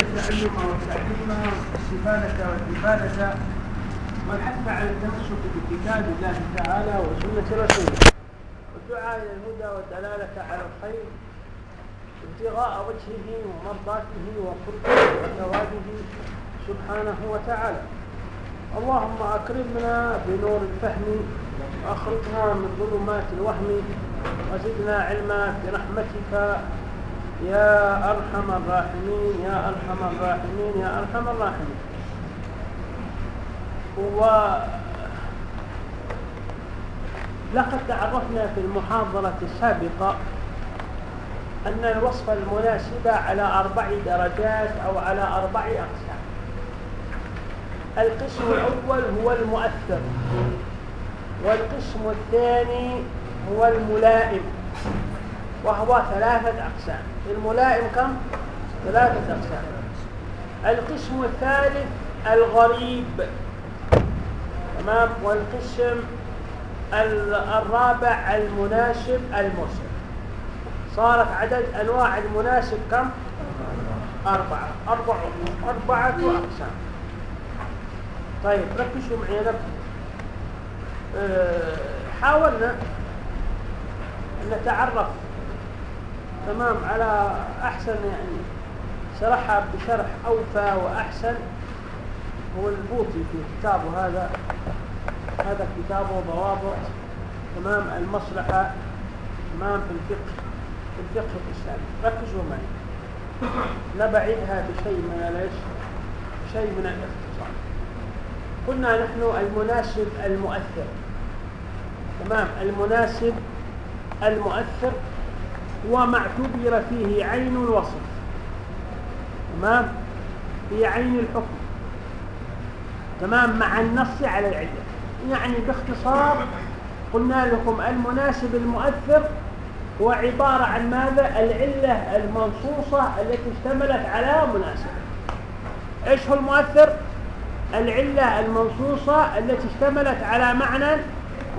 التعلم والتعليم والاستفاده والإفادة والحث على التمسك بكتاب الله تعالى وسنه رسوله والدعاء إلى الهدى والدلاله على الخير ابتغاء وجهه ومرضاته وقربه وثوابه سبحانه وتعالى اللهم اكرمنا بنور الفهم واخرجنا من ظلمات الوهم وزدنا علما برحمتك. يا أرحم الراحمين يا أرحم الراحمين يا أرحم الراحمين. و لقد تعرفنا في المحاضرة السابقة أن الوصف المناسب على أربع درجات أو على أربع أقسام. القسم الأول هو المؤثر. والقسم الثاني هو الملائم وهو ثلاثة أقسام. الملائم كم؟ ثلاثة أقسام. القسم الثالث الغريب. تمام؟ والقسم الرابع المناسب المرسل. صارت عدد أنواع المناسب كم؟ أربعة. أربعة أربعة أقسام. طيب ركزوا معي أه حاولنا أن نتعرف تمام على أحسن يعني شرحها بشرح أوفى وأحسن. هو البوطي في كتابه هذا هذا كتابه ضوابط تمام المصلحة تمام في الفقه في الفقه الإسلامي. ركزوا معي. لا بعيدها بشيء من ليش شيء من الاختصار. قلنا نحن المناسب المؤثر. تمام المناسب المؤثر هو ما اعتبر فيه عين الوصف. تمام؟ في عين الحكم. تمام؟ مع النص على العلة. يعني باختصار قلنا لكم المناسب المؤثر هو عبارة عن ماذا؟ العلة المنصوصة التي اشتملت على مناسبة. إيش هو المؤثر؟ العلة المنصوصة التي اشتملت على معنى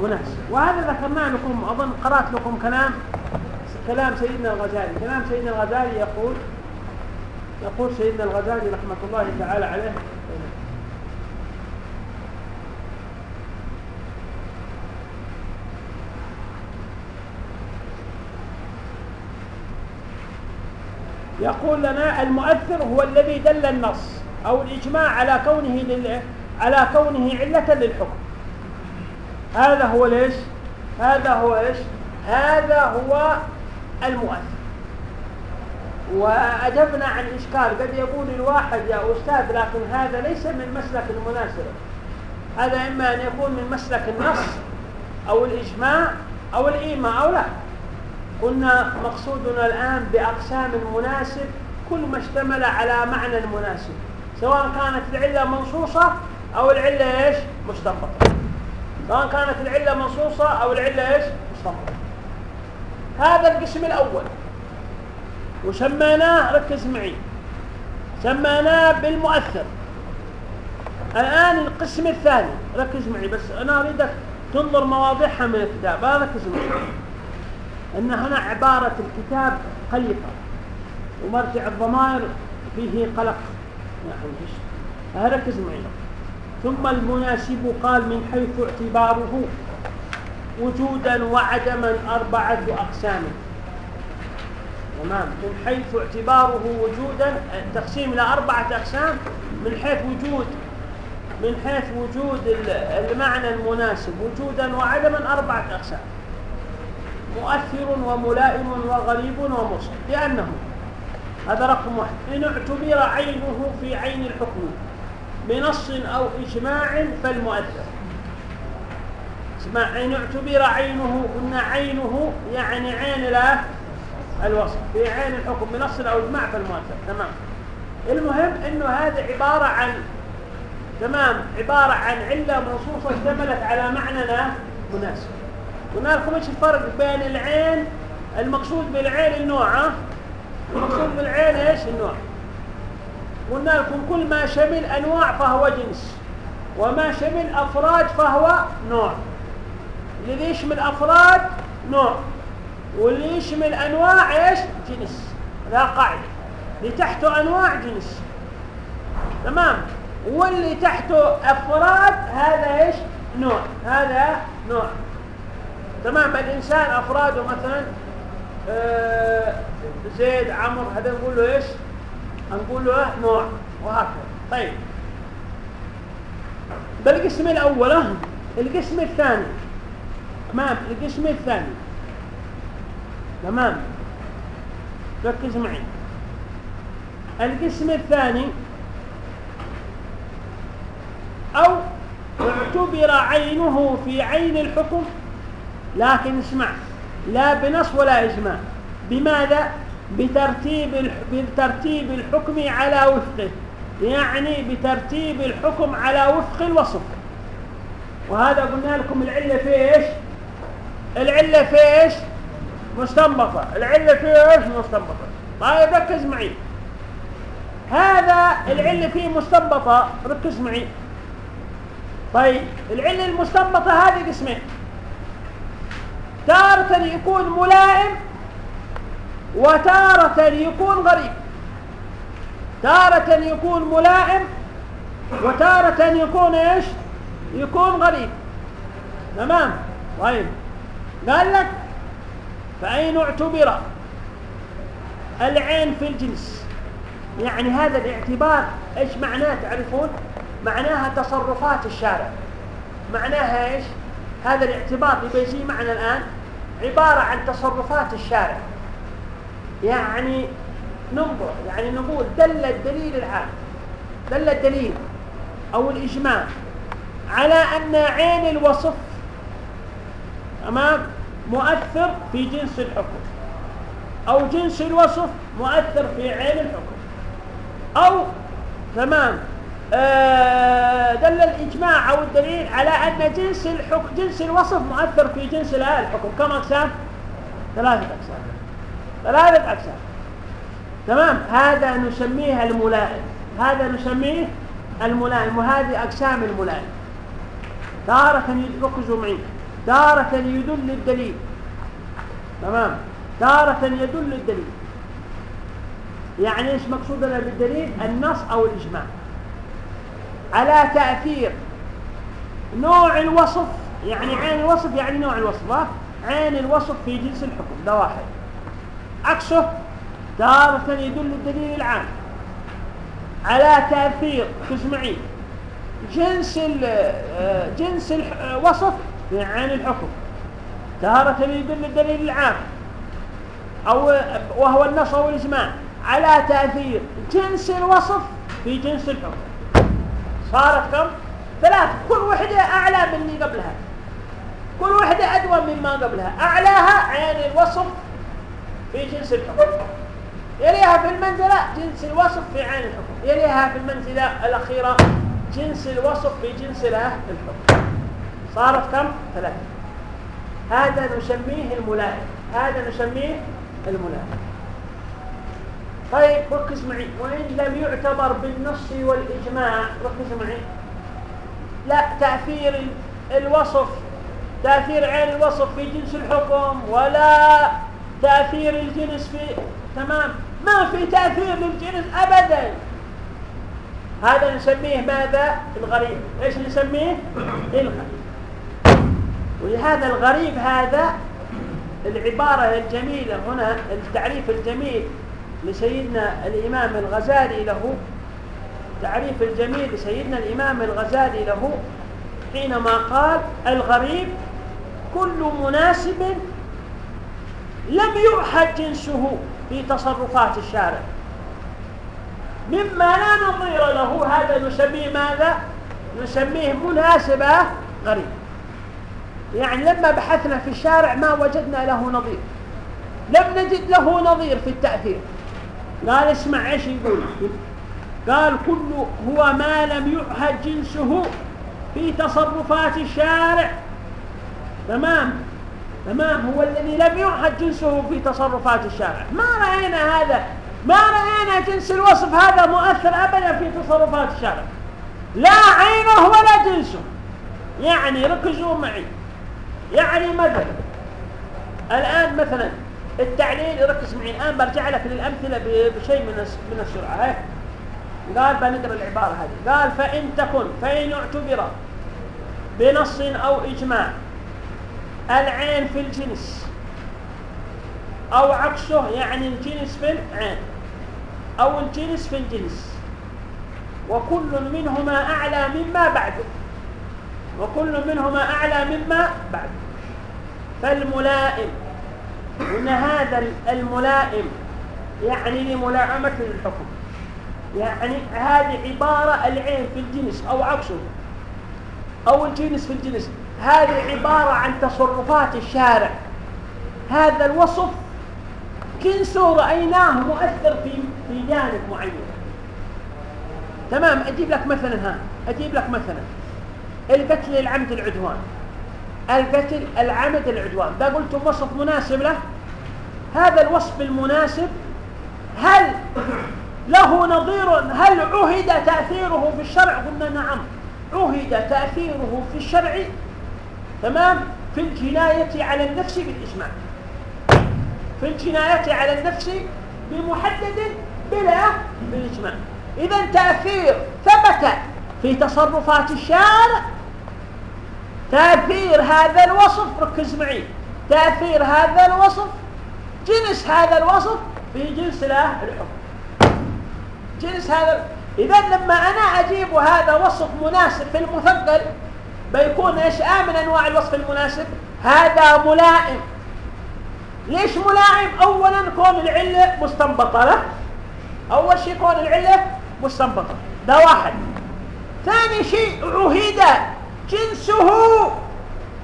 مناسب وهذا ذكرنا لكم أظن قرأت لكم كلام كلام سيدنا الغزالي. كلام سيدنا الغزالي يقول يقول سيدنا الغزالي رحمة الله تعالى عليه. يقول لنا المؤثر هو الذي دل النص أو الإجماع على كونه لل... على كونه علة للحكم. هذا هو ليش؟ هذا هو إيش؟ هذا هو المؤثر. وأجبنا عن إشكال. قد يقول الواحد يا أستاذ لكن هذا ليس من مسلك المناسبة. هذا إما أن يكون من مسلك النص أو الإجماع أو الإيماء أو لا. قلنا مقصودنا الآن بأقسام المناسب كل ما اشتمل على معنى المناسب سواء كانت العلة منصوصة أو العلة إيش؟ مستنبطة. سواء كانت العلة منصوصة أو العلة إيش؟ مستنبطة هذا القسم الأول. وسميناه ركز معي سميناه بالمؤثر. الآن القسم الثاني ركز معي بس أنا أريدك تنظر مواضيعها من الكتاب. أنا ركز معي. إن هنا عبارة الكتاب قلقة ومرجع الضمائر فيه قلق. يعني ركز معي. ثم المناسب قال من حيث اعتباره وجودا وعدما أربعة أقسام. تمام. من حيث اعتباره وجودا التقسيم إلى أربعة أقسام من حيث وجود من حيث وجود المعنى المناسب وجودا وعدما أربعة أقسام. مؤثر وملائم وغريب ومرسل لأنه هذا رقم واحد. إن اعتبر عينه في عين الحكم. بنص أو إجماع فالمؤثر. اسمع إن اعتبر عينه قلنا عينه يعني عين لا الوصف. في عين الحكم بنص أو إجماع فالمؤثر. تمام. المهم أنه هذا عبارة عن تمام عبارة عن علة منصوصة اشتملت على معنى لا مناسب. قلنا لكم إيش الفرق بين العين؟ المقصود بالعين النوع المقصود بالعين إيش؟ النوع. قلنا لكم كل ما شمل أنواع فهو جنس وما شمل أفراد فهو نوع. الذي يشمل أفراد نوع واللي يشمل أنواع إيش؟ جنس. لا قاعدة. اللي تحته أنواع جنس. تمام؟ واللي تحته أفراد هذا إيش؟ نوع. هذا نوع. تمام؟ الإنسان أفراده مثلا آه زيد عمر هذا نقول له إيش؟ نقول له نوع وهكذا. طيب. ده القسم الأول القسم الثاني. تمام؟ القسم الثاني. تمام؟ ركز معي. القسم الثاني. أو اعتبر عينه في عين الحكم لكن اسمع لا بنص ولا إجماع. بماذا؟ بترتيب بترتيب الحكم على وفقه. يعني بترتيب الحكم على وفق الوصف. وهذا قلنا لكم العلة في إيش؟ العلة في إيش؟ مستنبطة. العلة في إيش؟ مستنبطة. طيب ركز معي. هذا العلة فيه مستنبطة. ركز معي. طيب العلة المستنبطة هذه قسمين. تارة يكون ملائم وتارة يكون غريب. تارة يكون ملائم وتارة يكون إيش؟ يكون غريب. تمام؟ طيب. قال لك فأين اعتبر العين في الجنس؟ يعني هذا الاعتبار إيش معناه تعرفون؟ معناها تصرفات الشارع. معناها إيش؟ هذا الاعتبار اللي بيجي معنا الآن عبارة عن تصرفات الشارع. يعني ننظر يعني نقول دل الدليل العام دل الدليل أو الإجماع على أن عين الوصف تمام مؤثر في جنس الحكم أو جنس الوصف مؤثر في عين الحكم أو تمام آه دل الإجماع أو الدليل على أن جنس الحكم جنس الوصف مؤثر في جنس الحكم كم أقسام؟ ثلاثة أقسام ثلاثة أقسام تمام؟ هذا نسميه الملائم. هذا نسميه الملائم وهذه أقسام الملائم. تارة ركزوا معي. تارة يدل الدليل. تمام؟ تارة يدل الدليل. يعني إيش مقصودنا بالدليل؟ النص أو الإجماع. على تأثير نوع الوصف يعني عين الوصف يعني نوع الوصف عين الوصف في جنس الحكم ده واحد. عكسه تارة يدل الدليل العام على تأثير تسمعين جنس آه، جنس الوصف عين الحكم. تارة يدل الدليل العام. أو وهو النص أو الإجماع. على تأثير جنس الوصف في جنس الحكم. صارت كم؟ ثلاث كل وحدة أعلى من اللي قبلها. كل وحدة أدوى مما قبلها. أعلاها عين الوصف في جنس الحكم. يليها في المنزلة جنس الوصف في عين الحكم. يليها في المنزلة الأخيرة جنس الوصف في جنس الحكم. صارت كم؟ ثلاثة. هذا نسميه الملائم. هذا نسميه الملائم. طيب ركز معي. وإن لم يعتبر بالنص والإجماع ركز معي. لا تأثير الوصف تأثير عين الوصف في جنس الحكم ولا تأثير الجنس في تمام؟ ما في تأثير للجنس أبدا. هذا نسميه ماذا؟ الغريب. إيش نسميه؟ الغريب. ولهذا الغريب هذا العبارة الجميلة هنا التعريف الجميل لسيدنا الإمام الغزالي له. تعريف الجميل لسيدنا الإمام الغزالي له حينما قال الغريب كل مناسب لم يؤحد جنسه في تصرفات الشارع. مما لا نظير له هذا نسميه ماذا؟ نسميه مناسبة غريب يعني لما بحثنا في الشارع ما وجدنا له نظير. لم نجد له نظير في التأثير. قال اسمع إيش يقول. قال كل هو ما لم يعهد جنسه في تصرفات الشارع. تمام؟ تمام؟ هو الذي لم يعهد جنسه في تصرفات الشارع. ما رأينا هذا ما رأينا جنس الوصف هذا مؤثر أبدا في تصرفات الشارع. لا عينه ولا جنسه. يعني ركزوا معي. يعني مثلا الآن مثلا التعليل ركز معي. الآن برجع لك للأمثلة بشيء من من السرعة. قال بنقرأ العبارة هذه. قال فإن تكن فإن اعتبر بنص أو إجماع العين في الجنس. أو عكسه يعني الجنس في العين. أو الجنس في الجنس. وكل منهما أعلى مما بعده وكل منهما أعلى مما بعده فالملائم. وإن هذا الملائم يعني لملائمة الحكم. يعني هذه عبارة العين في الجنس أو عكسه. أو الجنس في الجنس. هذه عبارة عن تصرفات الشارع. هذا الوصف جنسه رأيناه مؤثر في في جانب معين. تمام؟ أجيب لك مثلا ها أجيب لك مثلا. القتل العمد العدوان. القتل العمد العدوان. ده قلت وصف مناسب له هذا الوصف المناسب هل له نظير هل عهد تأثيره في الشرع؟ قلنا نعم عهد تأثيره في الشرع تمام؟ في الجناية على النفس بالإجماع. في الجناية على النفس بمحدد بلا بالإجماع. إذا تأثير ثبت في تصرفات الشارع. تأثير هذا الوصف ركز معي. تأثير هذا الوصف جنس هذا الوصف في جنس له الحكم. جنس هذا إذا لما أنا أجيب هذا وصف مناسب في المثقل بيكون إيش آه من أنواع الوصف المناسب؟ هذا ملائم. ليش ملائم؟ أولا كون العلة مستنبطة له أول شيء كون العلة مستنبطة. ده واحد. ثاني شيء عهد جنسه.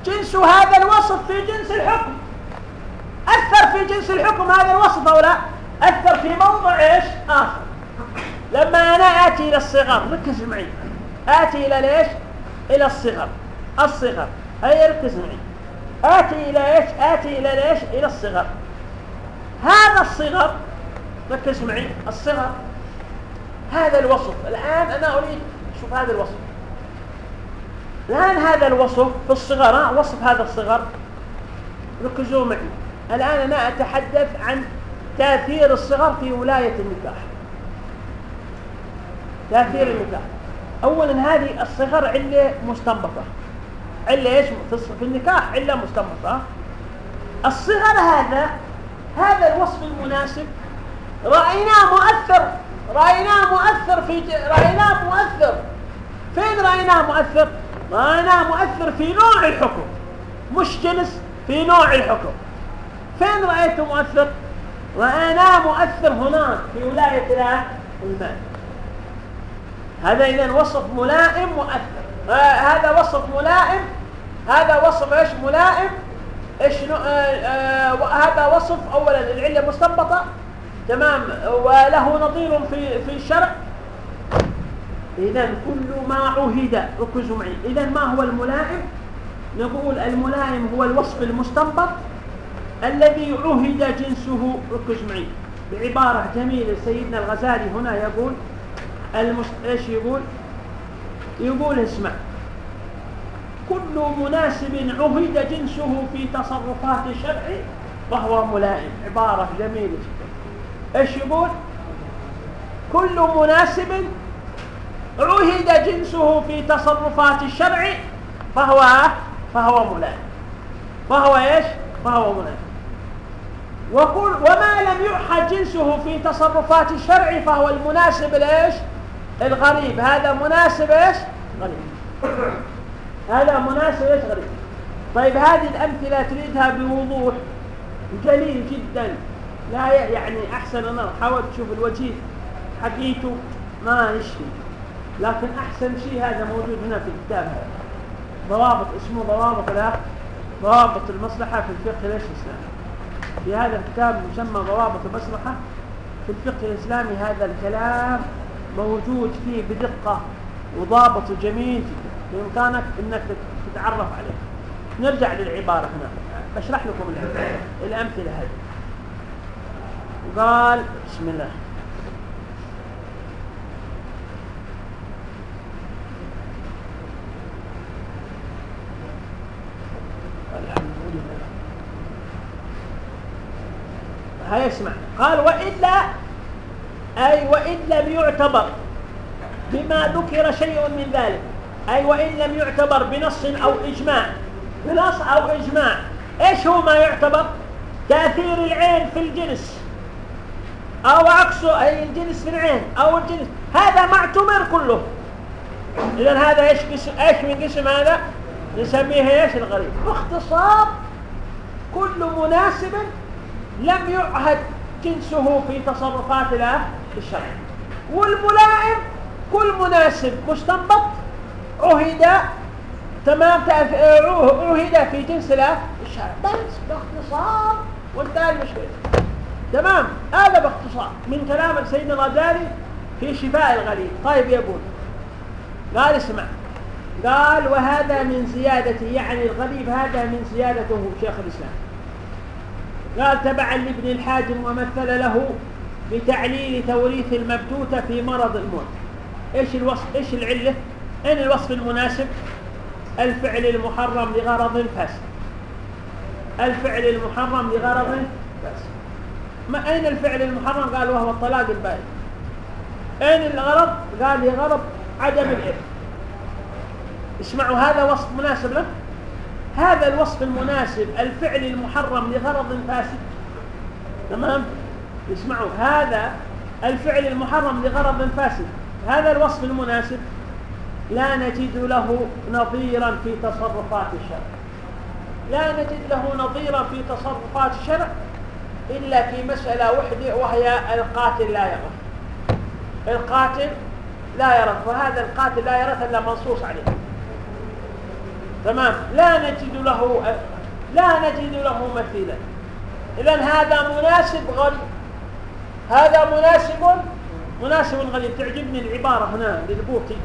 جنس هذا الوصف في جنس الحكم. أثر في جنس الحكم هذا الوصف أو لا؟ أثر في موضع إيش؟ آخر. لما أنا آتي إلى الصغر ركز معي. آتي إلى ليش؟ إلى الصغر الصغر. هيا ركز معي. آتي إلى إيش؟ آتي إلى ليش إلى الصغر. هذا الصغر ركز معي. الصغر. هذا الوصف. الآن أنا أريد شوف هذا الوصف. الآن هذا الوصف في الصغر وصف هذا الصغر. ركزوا معي. الآن أنا أتحدث عن تأثير الصغر في ولاية النكاح. تأثير النكاح. أولا هذه الصغر علة مستنبطة. علة إيش؟ في النكاح علة مستنبطة. الصغر هذا هذا الوصف المناسب. رأيناه مؤثر. رأيناه مؤثر في رأيناه مؤثر. فين رأيناه مؤثر؟ رأيناه مؤثر في نوع الحكم. مش جنس في نوع الحكم. فين رأيته مؤثر؟ رأيناه مؤثر هناك في ولاية المال. هذا إذا وصف ملائم مؤثر. آه هذا وصف ملائم هذا وصف إيش ملائم؟ إيش آه آه هذا وصف اولا العلة مستنبطه تمام؟ وله نظير في في الشرع. اذا كل ما عهد ركزوا معي. اذا ما هو الملائم؟ نقول الملائم هو الوصف المستنبط الذي عهد جنسه. ركز معي. بعبارة جميلة سيدنا الغزالي هنا يقول المست... إيش يقول؟ يقول اسمع. كل مناسب عهد جنسه في تصرفات الشرع فهو ملائم عبارة جميلة جدا. إيش يقول؟ كل مناسب عهد جنسه في تصرفات الشرع فهو فهو ملائم. فهو إيش؟ فهو ملائم. وكل وما لم يعهد جنسه في تصرفات الشرع فهو المناسب لإيش؟ الغريب. هذا مناسب إيش؟ غريب. هذا مناسب إيش؟ غريب. طيب هذه الأمثلة تريدها بوضوح. جليل جدا. لا يعني أحسن أنا حاولت تشوف الوجيه حقيته ما يشفي لكن أحسن شيء هذا موجود هنا في الكتاب. هذا ضوابط اسمه ضوابط الأخ ضوابط المصلحة في الفقه ليش الإسلامي. في هذا الكتاب يسمى ضوابط المصلحة في الفقه الإسلامي. هذا الكلام موجود فيه بدقة وضابط وجميل جدا بإمكانك أنك تتعرف عليه. نرجع للعبارة هنا. بشرح لكم الأمثلة هذه. قال بسم الله. هيسمع قال وإلا أي وإن لم يعتبر بما ذكر شيء من ذلك أي وإن لم يعتبر بنص أو إجماع بنص أو إجماع إيش هو ما يعتبر؟ تأثير العين في الجنس أو عكسه أي الجنس في العين أو الجنس هذا معتبر كله. إذا هذا إيش إيش من قسم هذا؟ نسميه إيش؟ الغريب. باختصار كل مناسب لم يعهد جنسه في تصرفات الشرع. والملائم كل مناسب مستنبط عهد تمام عهد في جنس الشرع. بس باختصار وانتهى المشكلة تمام هذا باختصار. من كلام سيدنا الغزالي في شفاء الغليل. طيب يقول قال اسمع قال وهذا من زيادة يعني الغريب هذا من زيادته شيخ الإسلام. قال تبعا لابن الحاجم ومثل له بتعليل توريث المبتوتة في مرض الموت. إيش الوصف؟ إيش العلة؟ أين الوصف المناسب؟ الفعل المحرم لغرض فاسد. الفعل المحرم لغرض فاسد. ما أين الفعل المحرم؟ قال وهو الطلاق البائن أين الغرض؟ قال لغرض عدم الإثم اسمعوا هذا وصف مناسب له؟ هذا الوصف المناسب الفعل المحرم لغرض فاسد. تمام؟ اسمعوا هذا الفعل المحرم لغرض فاسد هذا الوصف المناسب. لا نجد له نظيرا في تصرفات الشرع. لا نجد له نظيرا في تصرفات الشرع إلا في مسألة وحدة وهي القاتل لا يرث. القاتل لا يرث وهذا القاتل لا يرث إلا منصوص عليه. تمام؟ لا نجد له لا نجد له مثيلا. اذا هذا مناسب غريب هذا مناسب مناسب غريب تعجبني العبارة هنا للبوطي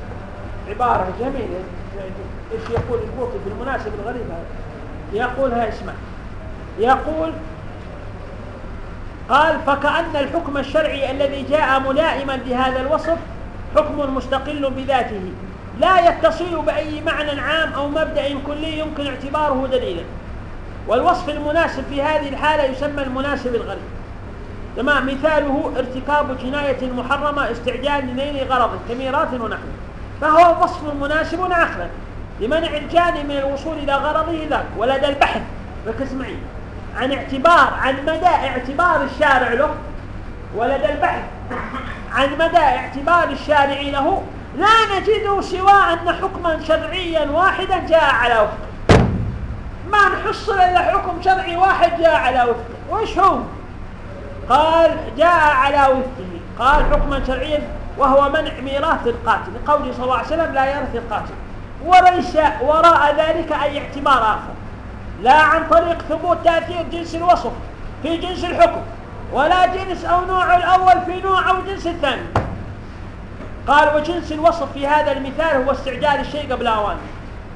عبارة جميلة. إيش يقول البوطي في المناسب الغريب هذا؟ يقولها اسمع. يقول قال فكأن الحكم الشرعي الذي جاء ملائما لهذا الوصف حكم مستقل بذاته. لا يتصل بأي معنى عام أو مبدأ كلي يمكن اعتباره دليلا. والوصف المناسب في هذه الحالة يسمى المناسب الغريب تمام. مثاله ارتكاب جناية محرمة استعجال لنيل غرض كميرات ونحو فهو وصف مناسب عقلا لمنع الجاني من الوصول إلى غرضه ذاك ولدى البحث. ركز معي عن اعتبار عن مدى اعتبار الشارع له ولدى البحث. عن مدى اعتبار الشارع له. لا نجد سوى أن حكما شرعيا واحدا جاء على وفقه ما نحصل إلا حكم شرعي واحد جاء على وفقه وإيش هو؟ قال جاء على وفقه. قال حكما شرعيا وهو منع ميراث القاتل. لقوله صلى الله عليه وسلم لا يرث القاتل. وليس وراء ذلك أي اعتبار آخر. لا عن طريق ثبوت تأثير جنس الوصف في جنس الحكم ولا جنس أو نوع الأول في نوع أو جنس الثاني. قال وجنس الوصف في هذا المثال هو استعجال الشيء قبل أوانه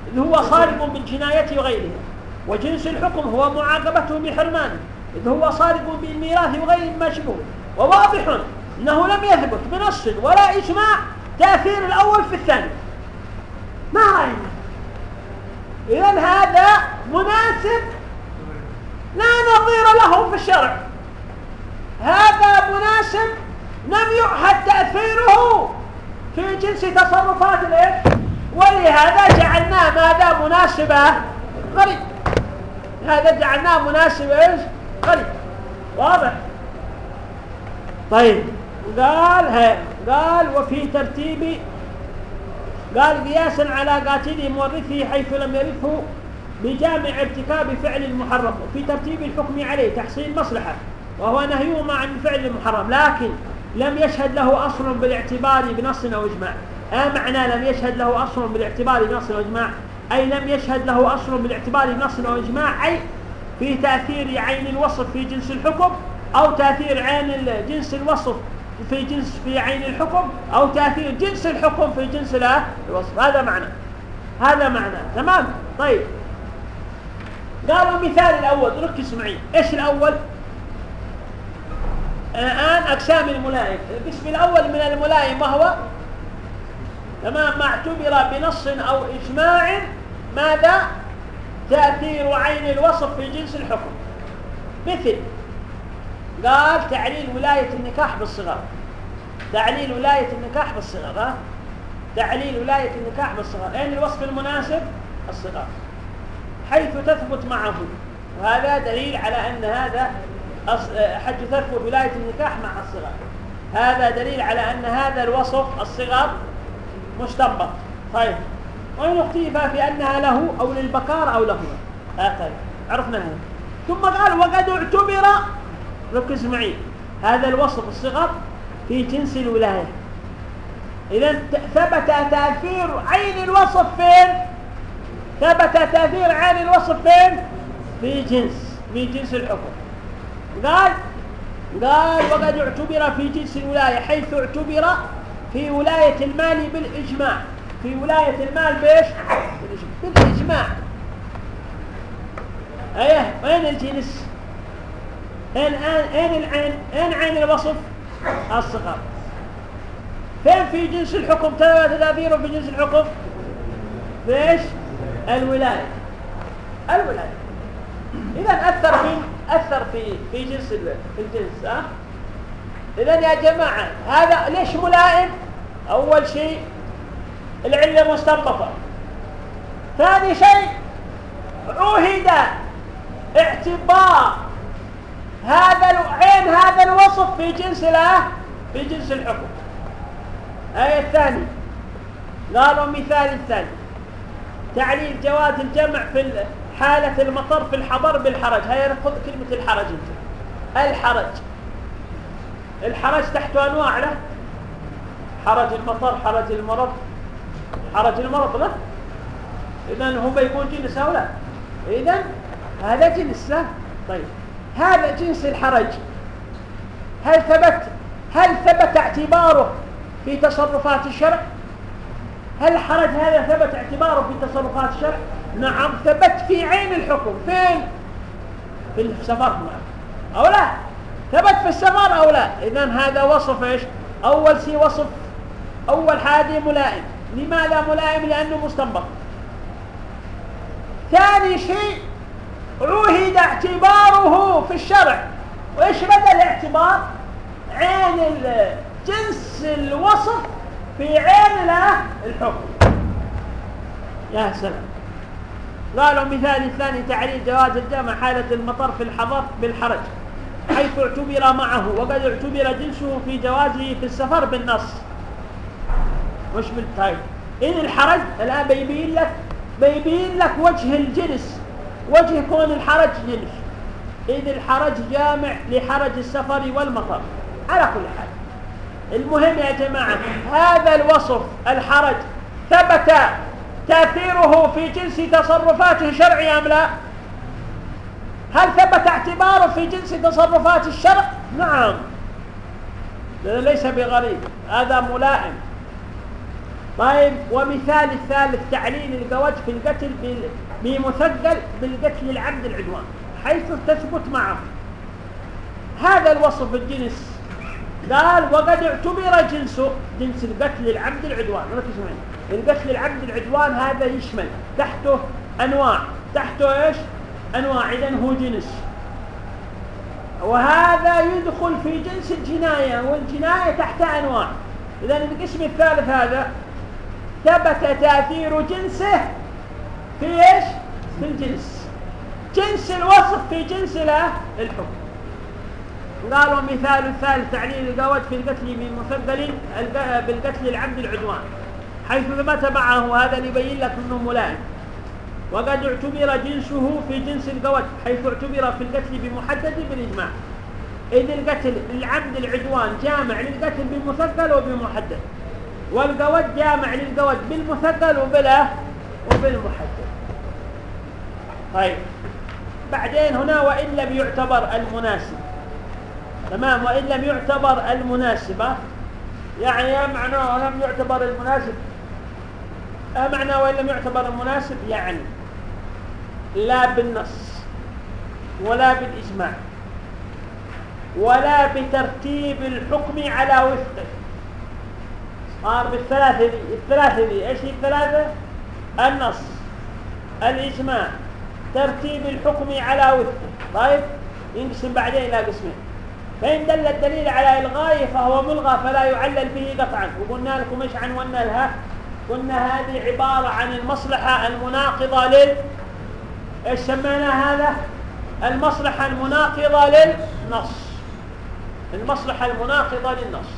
اللي هو صارق بالجناية وغيره وجنس الحكم هو معاقبته بحرمانه. إذ هو صارق بالميراث وغير ما شبه وواضح أنه لم يثبت بنص ولا إجماع تأثير الأول في الثاني. ما رأينا؟ إذا هذا مناسب لا نظير له في الشرع. هذا مناسب لم يعهد تأثيره في جنس تصرفات الايش ولهذا جعلناه ماذا مناسبة؟ غريب. هذا جعلناه مناسب إيش؟ غريب واضح؟ طيب قال هي قال وفي ترتيب قال قياسا على قاتل مورثه حيث لم يرثه بجامع ارتكاب فعل المحرم. وفي ترتيب الحكم عليه تحصيل مصلحة وهو نهيهما عن الفعل المحرم لكن لم يشهد له أصل بالاعتبار بنص أو إجماع. آه معنى لم يشهد له أصل بالاعتبار بنص أو إجماع؟ أي لم يشهد له أصل بالاعتبار بنص أو إجماع أي في تأثير عين الوصف في جنس الحكم أو تأثير عين جنس الوصف في جنس في عين الحكم أو تأثير جنس الحكم في جنس الوصف. هذا معنى. هذا معنى. تمام؟ طيب. قالوا مثال الأول. ركز معي. إيش الأول؟ الآن أقسام الملائم. القسم الأول من الملائم وهو تمام ما اعتبر بنص أو إجماع ماذا؟ تأثير عين الوصف في جنس الحكم. مثل قال تعليل ولاية النكاح بالصغر. تعليل ولاية النكاح بالصغر ها؟ تعليل ولاية النكاح بالصغر. أين الوصف المناسب؟ الصغر. حيث تثبت معه. وهذا دليل على أن هذا حيث تثبت ولاية النكاح مع الصغر. هذا دليل على أن هذا الوصف الصغر مستنبط. طيب. وإن اختلف في أنها له أو للبكار أو له. آه طيب عرفنا هذا. ثم قال وقد اعتبر ركز معي هذا الوصف الصغر في جنس الولاية. إذا ثبت تأثير عين الوصف فين؟ ثبت تأثير عين الوصف فين؟ في جنس في جنس الحكم. قال قال وقد اعتبر في جنس الولاية حيث اعتبر في ولاية المال بالإجماع. في ولاية المال بإيش؟ بالإجماع أيه؟ وين الجنس؟ اين اين العين؟ اين عين الوصف الصغر فين في جنس الحكم؟ تدابير في جنس الحكم؟ في إيش الولاية. الولاية. إذا أثر في أثر في في جنس في الجنس ها؟ اذا يا جماعة هذا ليش ملائم؟ أول شيء العلة مستنبطة. ثاني شيء عوهد اعتبار هذا عين هذا الوصف في جنس له في جنس الحكم. آية الثانية. قالوا مثال الثاني. تعليل جواز الجمع في حالة المطر في الحضر بالحرج. هيا ناخذ كلمة الحرج أنت. الحرج. الحرج تحت أنواع له. حرج المطر حرج المرض. حرج المرض له. اذا هو بيكون جنس أو لا. اذا هذا جنس له طيب. هذا جنس الحرج. هل ثبت هل ثبت اعتباره في تصرفات الشرع؟ هل الحرج هذا ثبت اعتباره في تصرفات الشرع؟ نعم ثبت في عين الحكم. فين؟ في السفر أو لا؟ ثبت في السفر أو لا؟ اذا هذا وصف إيش؟ أول شيء وصف. أول حاجة ملائم. لماذا ملائم؟ لأنه مستنبط. ثاني شيء عوهد اعتباره في الشرع. وإيش بدا الاعتبار؟ عين جنس الوصف في عين له الحكم. يا سلام. قالوا مثال الثاني تعريف جواز الجامع حالة المطر في الحضر بالحرج حيث اعتبر معه وقد اعتبر جنسه في جوازه في السفر بالنص. مش بالتايب. إن الحرج الآن بيبين لك بيبين لك وجه الجنس. وجه كون الحرج جنس. إذ الحرج جامع لحرج السفر والمطر. على كل حال. المهم يا جماعة هذا الوصف الحرج ثبت تأثيره في جنس تصرفاته شرعي أم لا؟ هل ثبت اعتباره في جنس تصرفات الشرع؟ نعم. ليس بغريب. هذا ملائم. طيب ومثال الثالث تعليل القوج في القتل بمثقل بالقتل العبد العدوان حيث تثبت معه. هذا الوصف الجنس. قال وقد اعتبر جنسه جنس القتل العبد العدوان. ركزوا معي القتل العبد العدوان هذا يشمل تحته أنواع. تحته إيش؟ أنواع. اذا هو جنس. وهذا يدخل في جنس الجناية والجناية تحت أنواع. اذا القسم الثالث هذا ثبت تأثير جنسه في إيش؟ في الجنس. جنس الوصف في جنس الحكم. قالوا مثال الثالث تعليل القوت في القتل بمثقل بالقتل العمد العدوان حيث ثبت معه هذا ليبين لك إنه ملائم. وقد اعتبر جنسه في جنس القوت حيث اعتبر في القتل بمحدد بالإجماع. إذ القتل العمد العدوان جامع للقتل بمثقل وبمحدد. والقوت جامع للقوت بالمثقل وبلا وبالمحدد طيب. بعدين هنا وإن لم يعتبر المناسب. تمام؟ وإن لم يعتبر المناسبة. يعني يا معنى لم يعتبر المناسب؟ ما معنى وإن لم يعتبر المناسب؟ يعني لا بالنص ولا بالإجماع ولا بترتيب الحكم على وفقه. صار بالثلاثة دي الثلاثة دي إيش هي الثلاثة؟ النص الإجماع ترتيب الحكم على وفقه. طيب؟ ينقسم بعدين إلى قسمين. فإن دل الدليل على إلغائه فهو ملغى فلا يعلل به قطعا وقلنا لكم إيش عنونا لها قلنا هذه عبارة عن المصلحة المناقضة لل إيش سمينا هذا؟ المصلحة المناقضة للنص. المصلحة المناقضة للنص.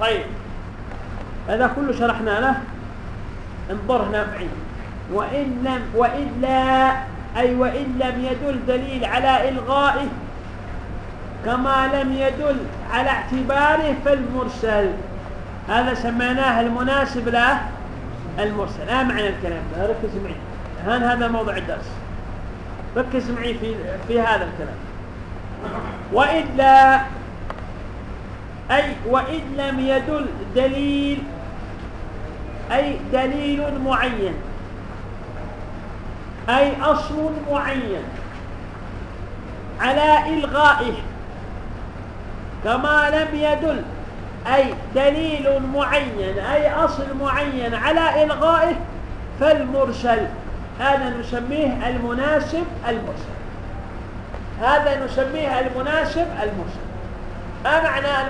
طيب. هذا كله شرحنا له انظر معي وإن لم وإلا أي وإن لم يدل دليل على إلغائه كما لم يدل على اعتباره فالمرسل هذا سميناه المناسب له المرسل. ما معنى الكلام. ده ركز معي. هان هذا موضوع الدرس. ركز معي في في هذا الكلام. وإلا أي وإن لم يدل دليل أي دليل معين. أي أصل معين. على إلغائه. كما لم يدل. أي دليل معين أي أصل معين على إلغائه فالمرسل. هذا نسميه المناسب المرسل. هذا نسميه المناسب المرسل. ما معنى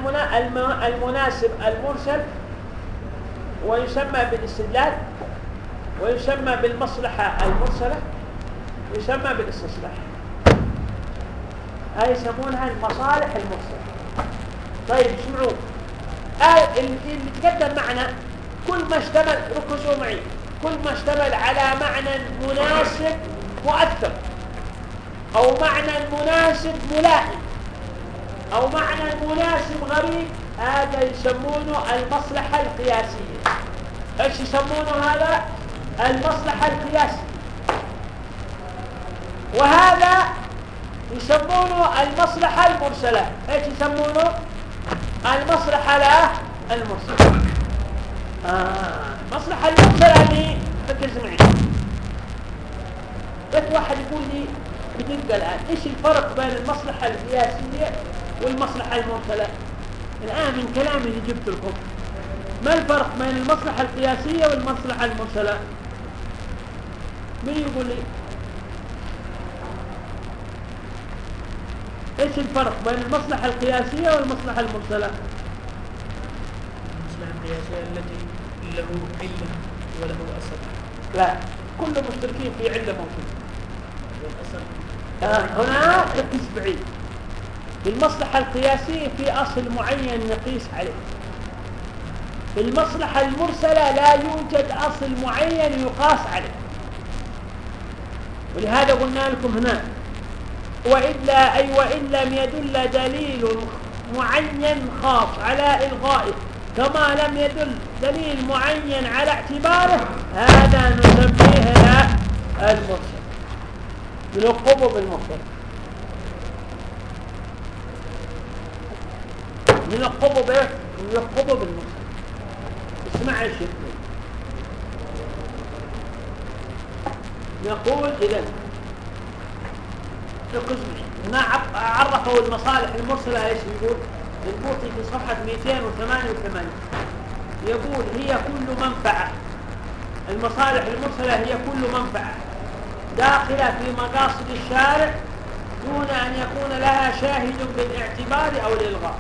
المناسب المرسل؟ ويسمى بالاستدلال ويسمى بالمصلحة المرسلة يسمى بالاستصلاح. هاي يسمونها المصالح المرسلة. طيب اسمعوا آه اللي تقدم معنا كل ما اشتمل ركزوا معي كل ما اشتمل على معنى مناسب مؤثر أو معنى مناسب ملائم أو معنى مناسب غريب هذا يسمونه المصلحة القياسية. إيش يسمونه هذا؟ المصلحة القياسية. وهذا يسمونه المصلحة المرسلة. إيش يسمونه؟ المصلحة لا المرسلة. آه. المصلحة المرسلة دي ركز معي بس واحد يقول لي بدقة الآن إيش الفرق بين المصلحة القياسية والمصلحة المرسلة؟ الآن من كلامي اللي جبت لكم. ما الفرق بين المصلحة القياسية والمصلحة المرسلة؟ مين يقول لي؟ إيش الفرق بين المصلحة القياسية والمصلحة المرسلة؟ المصلحة القياسية التي له علة وله أثر. لا كل مشتركين في علة موجودة. آه هنا ركز بعيد. في المصلحة القياسية في أصل معين نقيس عليه. المصلحة المرسلة لا يوجد أصل معين يقاس عليه. ولهذا قلنا لكم هنا وإلا أي وإن لم يدل دليل معين خاص على إلغائه. كما لم يدل دليل معين على اعتباره هذا نسميه لا المرسل. نلقبه بالمرسل. نلقبه بالمرسل. اسمع يا شيخ نقول اذا القسم هنا عرفوا المصالح المرسلة إيش يقول؟ البوطي في صفحة 288 يقول هي كل منفعة. المصالح المرسلة هي كل منفعة. داخلة في مقاصد الشارع دون أن يكون لها شاهد بالاعتبار أو الالغاء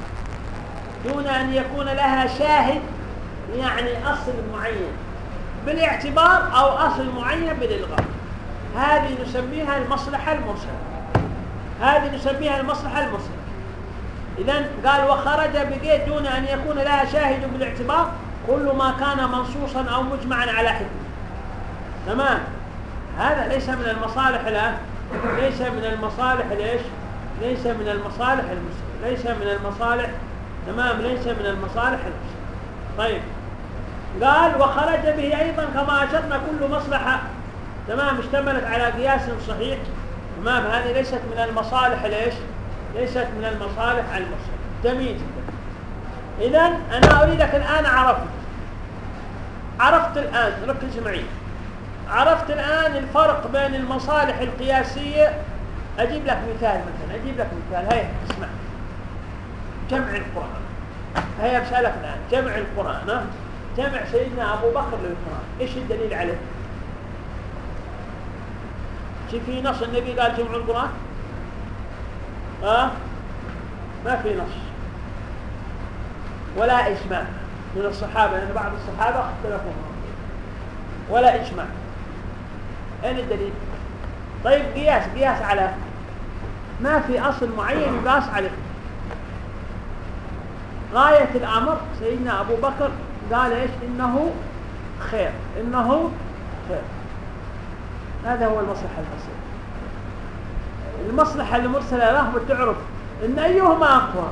دون أن يكون لها شاهد يعني أصل معين بالاعتبار أو أصل معين بالإلغاء. هذه نسميها المصلحة المرسلة. هذه نسميها المصلحة المرسلة. إذا قال وخرج بقيد دون أن يكون لها شاهد بالاعتبار كل ما كان منصوصا أو مجمعا على حكمه تمام؟ هذا ليس من المصالح لا ليس من المصالح ليش؟ ليس من المصالح المرسلة. ليس من المصالح تمام؟ ليس من المصالح المرسلة. طيب. قال وخرج به أيضا كما أشرنا كل مصلحة. تمام اشتملت على قياس صحيح. تمام هذه ليست من المصالح. ليش؟ ليست من المصالح المرسله جميل جدا. اذا أنا أريدك الآن عرفت. عرفت الآن ركز معي. عرفت الآن الفرق بين المصالح القياسية. أجيب لك مثال مثلا. أجيب لك مثال. هيا اسمع. جمع القرآن. هيا بسالك الآن. جمع القرآن. جمع سيدنا أبو بكر للقران إيش الدليل عليه؟ شوف في نص النبي قال جمع القرآن؟ ها؟ ما في نص. ولا إجماع من الصحابة لأن بعض الصحابة اختلفوا. ولا إجماع. أين الدليل؟ طيب قياس قياس على ما في أصل معين يقاس عليه. غاية الأمر سيدنا أبو بكر قال إيش؟ إنه خير. إنه خير. هذا هو المصلحة البسيطة. المصلحة المرسلة له بتعرف إن أيهما أقوى.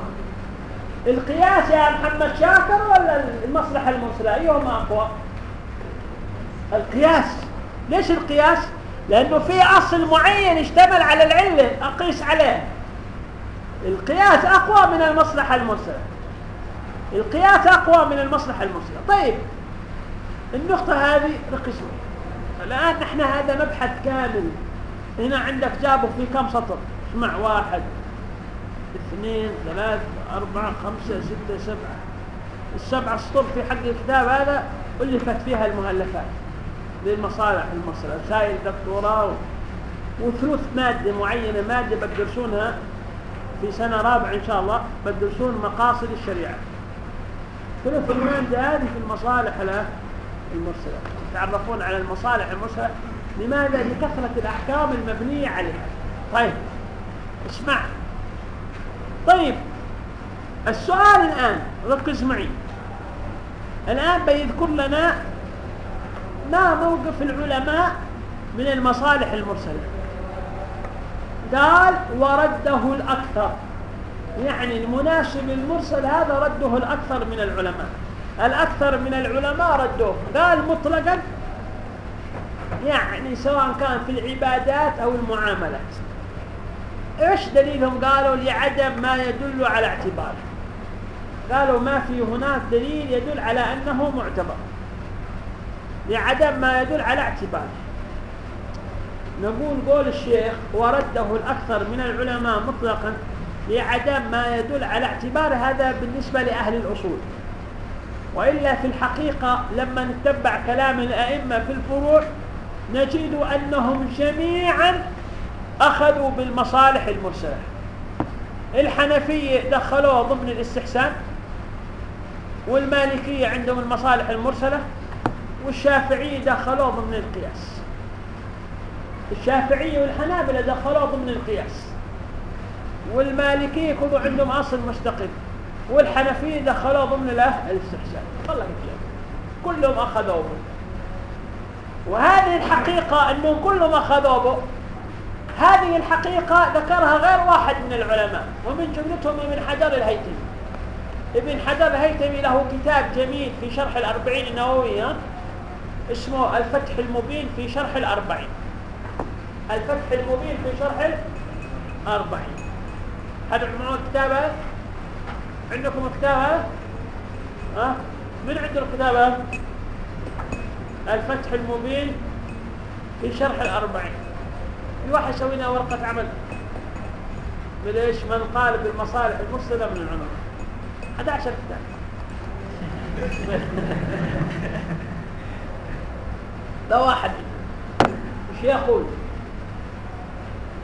القياس يا محمد شاكر ولا المصلحة المرسلة؟ أيهما أقوى؟ القياس. ليش القياس؟ لأنه في أصل معين يشتمل على العلة أقيس عليه. القياس أقوى من المصلحة المرسلة. القياس أقوى من المصلحة المرسلة طيب النقطة هذه ركزوا. الآن نحن هذا مبحث كامل. هنا عندك جابه في كم سطر؟ اسمع واحد اثنين ثلاث أربعة خمسة ستة سبعة. السبع سطور في حق الكتاب هذا ألفت فيها المؤلفات للمصالح المرسلة رسائل دكتوراه وثلث مادة معينة مادة بتدرسونها في سنة رابعة إن شاء الله بتدرسون مقاصد الشريعة. ثلث المادة هذه في المصالح المرسلة. تعرفون على المصالح المرسلة. لماذا؟ لكثرة الأحكام المبنية عليها. طيب اسمع. طيب السؤال الآن ركز معي. الآن بيذكر لنا ما موقف العلماء من المصالح المرسلة. قال ورده الأكثر. يعني المناسب المرسل هذا رده الأكثر من العلماء. الأكثر من العلماء ردوه قال مطلقا يعني سواء كان في العبادات أو المعاملات. إيش دليلهم؟ قالوا لعدم ما يدل على اعتباره قالوا ما في هناك دليل يدل على أنه معتبر. لعدم ما يدل على اعتباره نقول قول الشيخ ورده الأكثر من العلماء مطلقا. لعدم ما يدل على اعتبار هذا بالنسبة لأهل الأصول. وإلا في الحقيقة لما نتبع كلام الأئمة في الفروع نجد أنهم جميعا أخذوا بالمصالح المرسلة. الحنفية دخلوها ضمن الاستحسان والمالكية عندهم المصالح المرسلة والشافعية دخلوه ضمن القياس. الشافعية والحنابلة دخلوه ضمن القياس. والمالكية كلهم عندهم أصل مستقل والحنفية دخلوه ضمن الاستحسان. والله كلهم أخذوا به. وهذه الحقيقة أنهم كلهم أخذوا به. هذه الحقيقة ذكرها غير واحد من العلماء ومن جملتهم ابن حجر الهيثمي ابن حجر الهيثمي له كتاب جميل في شرح الأربعين النووية اسمه الفتح المبين في شرح الأربعين. الفتح المبين في شرح الأربعين. هذا معه كتابة عندكم كتابة ها؟ من عنده الكتابة؟ الفتح المبين في شرح الأربعين. في واحد يسوي لنا ورقة عمل. بليش من قال بالمصالح المرسلة من العلماء 11 كتاب. ده واحد. إيش يقول؟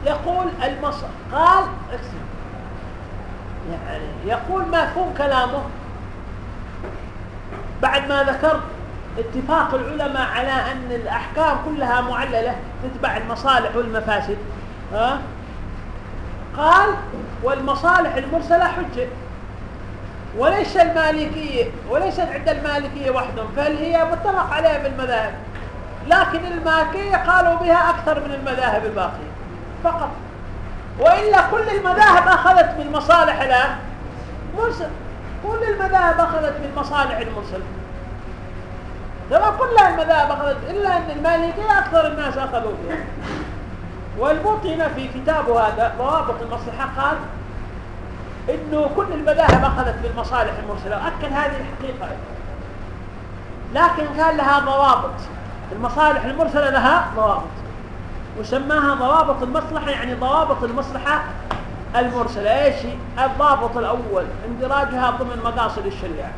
يقول المصر قال اكسب. يعني يقول مفهوم كلامه. بعد ما ذكرت اتفاق العلماء على أن الأحكام كلها معللة تتبع المصالح والمفاسد ها؟ قال والمصالح المرسلة حجة. وليس المالكية وليست عند المالكية وحدهم بل هي متفق عليها بالمذاهب. لكن المالكية قالوا بها أكثر من المذاهب الباقية. فقط. وإلا كل المذاهب أخذت بالمصالح لا مرسل. كل المذاهب أخذت بالمصالح المرسلة. ترى كل المذاهب أخذت إلا أن المالكية أكثر الناس أخذوا بها. والبطن في كتابه هذا ضوابط المصلحة قال إنه كل المذاهب أخذت بالمصالح المرسلة. واكد هذه الحقيقة. لكن كان لها ضوابط. المصالح المرسلة لها ضوابط. وسماها ضوابط المصلحة يعني ضوابط المصلحة المرسلة. إيش الضابط الأول اندراجها ضمن مقاصد الشريعة.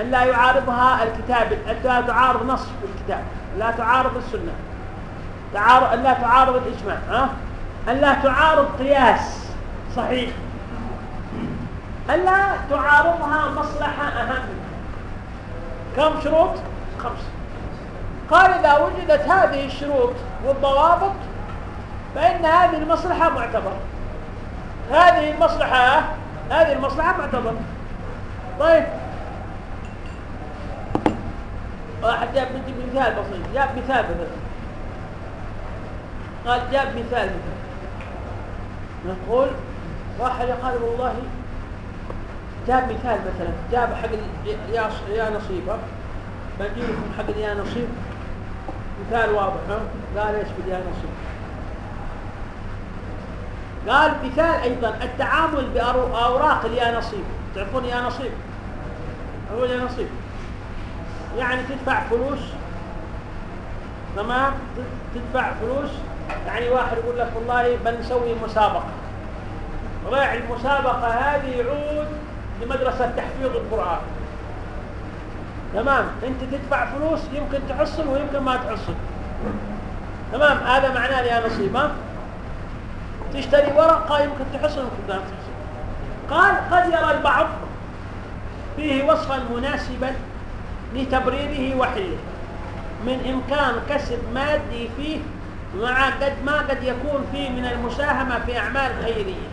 أن لا يعارضها الكتاب أن لا تعارض نص الكتاب لا تعارض السنة تعارض أن لا تعارض الإجماع ها؟ أن لا تعارض قياس صحيح. ألا تعارضها مصلحة أهم. كم شروط؟ خمسة قال إذا وجدت هذه الشروط والضوابط فإن هذه المصلحة معتبرة. هذه المصلحة هذه المصلحة معتبرة. طيب. واحد جاب مثال بسيط جاب مثال مثلا. قال جاب مثال مثلا. نقول واحد قال والله جاب مثال مثلا جاب حق يا نصيبه بجيب لكم حق يا نصيب. مثال واضح؟ قال إيش في يا نصيب قال مثال أيضا التعامل بأوراق اليا نصيب تعرفون يا نصيب أقول يا نصيب يعني تدفع فلوس تمام؟ تدفع فلوس يعني واحد يقول لك والله بنسوي مسابقة. راعي المسابقة هذه يعود لمدرسة تحفيظ القرآن. تمام؟ انت تدفع فلوس يمكن تحصل ويمكن ما تحصل تمام؟ هذا معناه يا نصيب ها؟ تشتري ورقه يمكن تحصل ويمكن ما تحصل قال قد يرى البعض فيه وصفا مناسبا لتبريره وحله من إمكان كسب مادي فيه مع قد ما قد يكون فيه من المساهمة في أعمال خيرية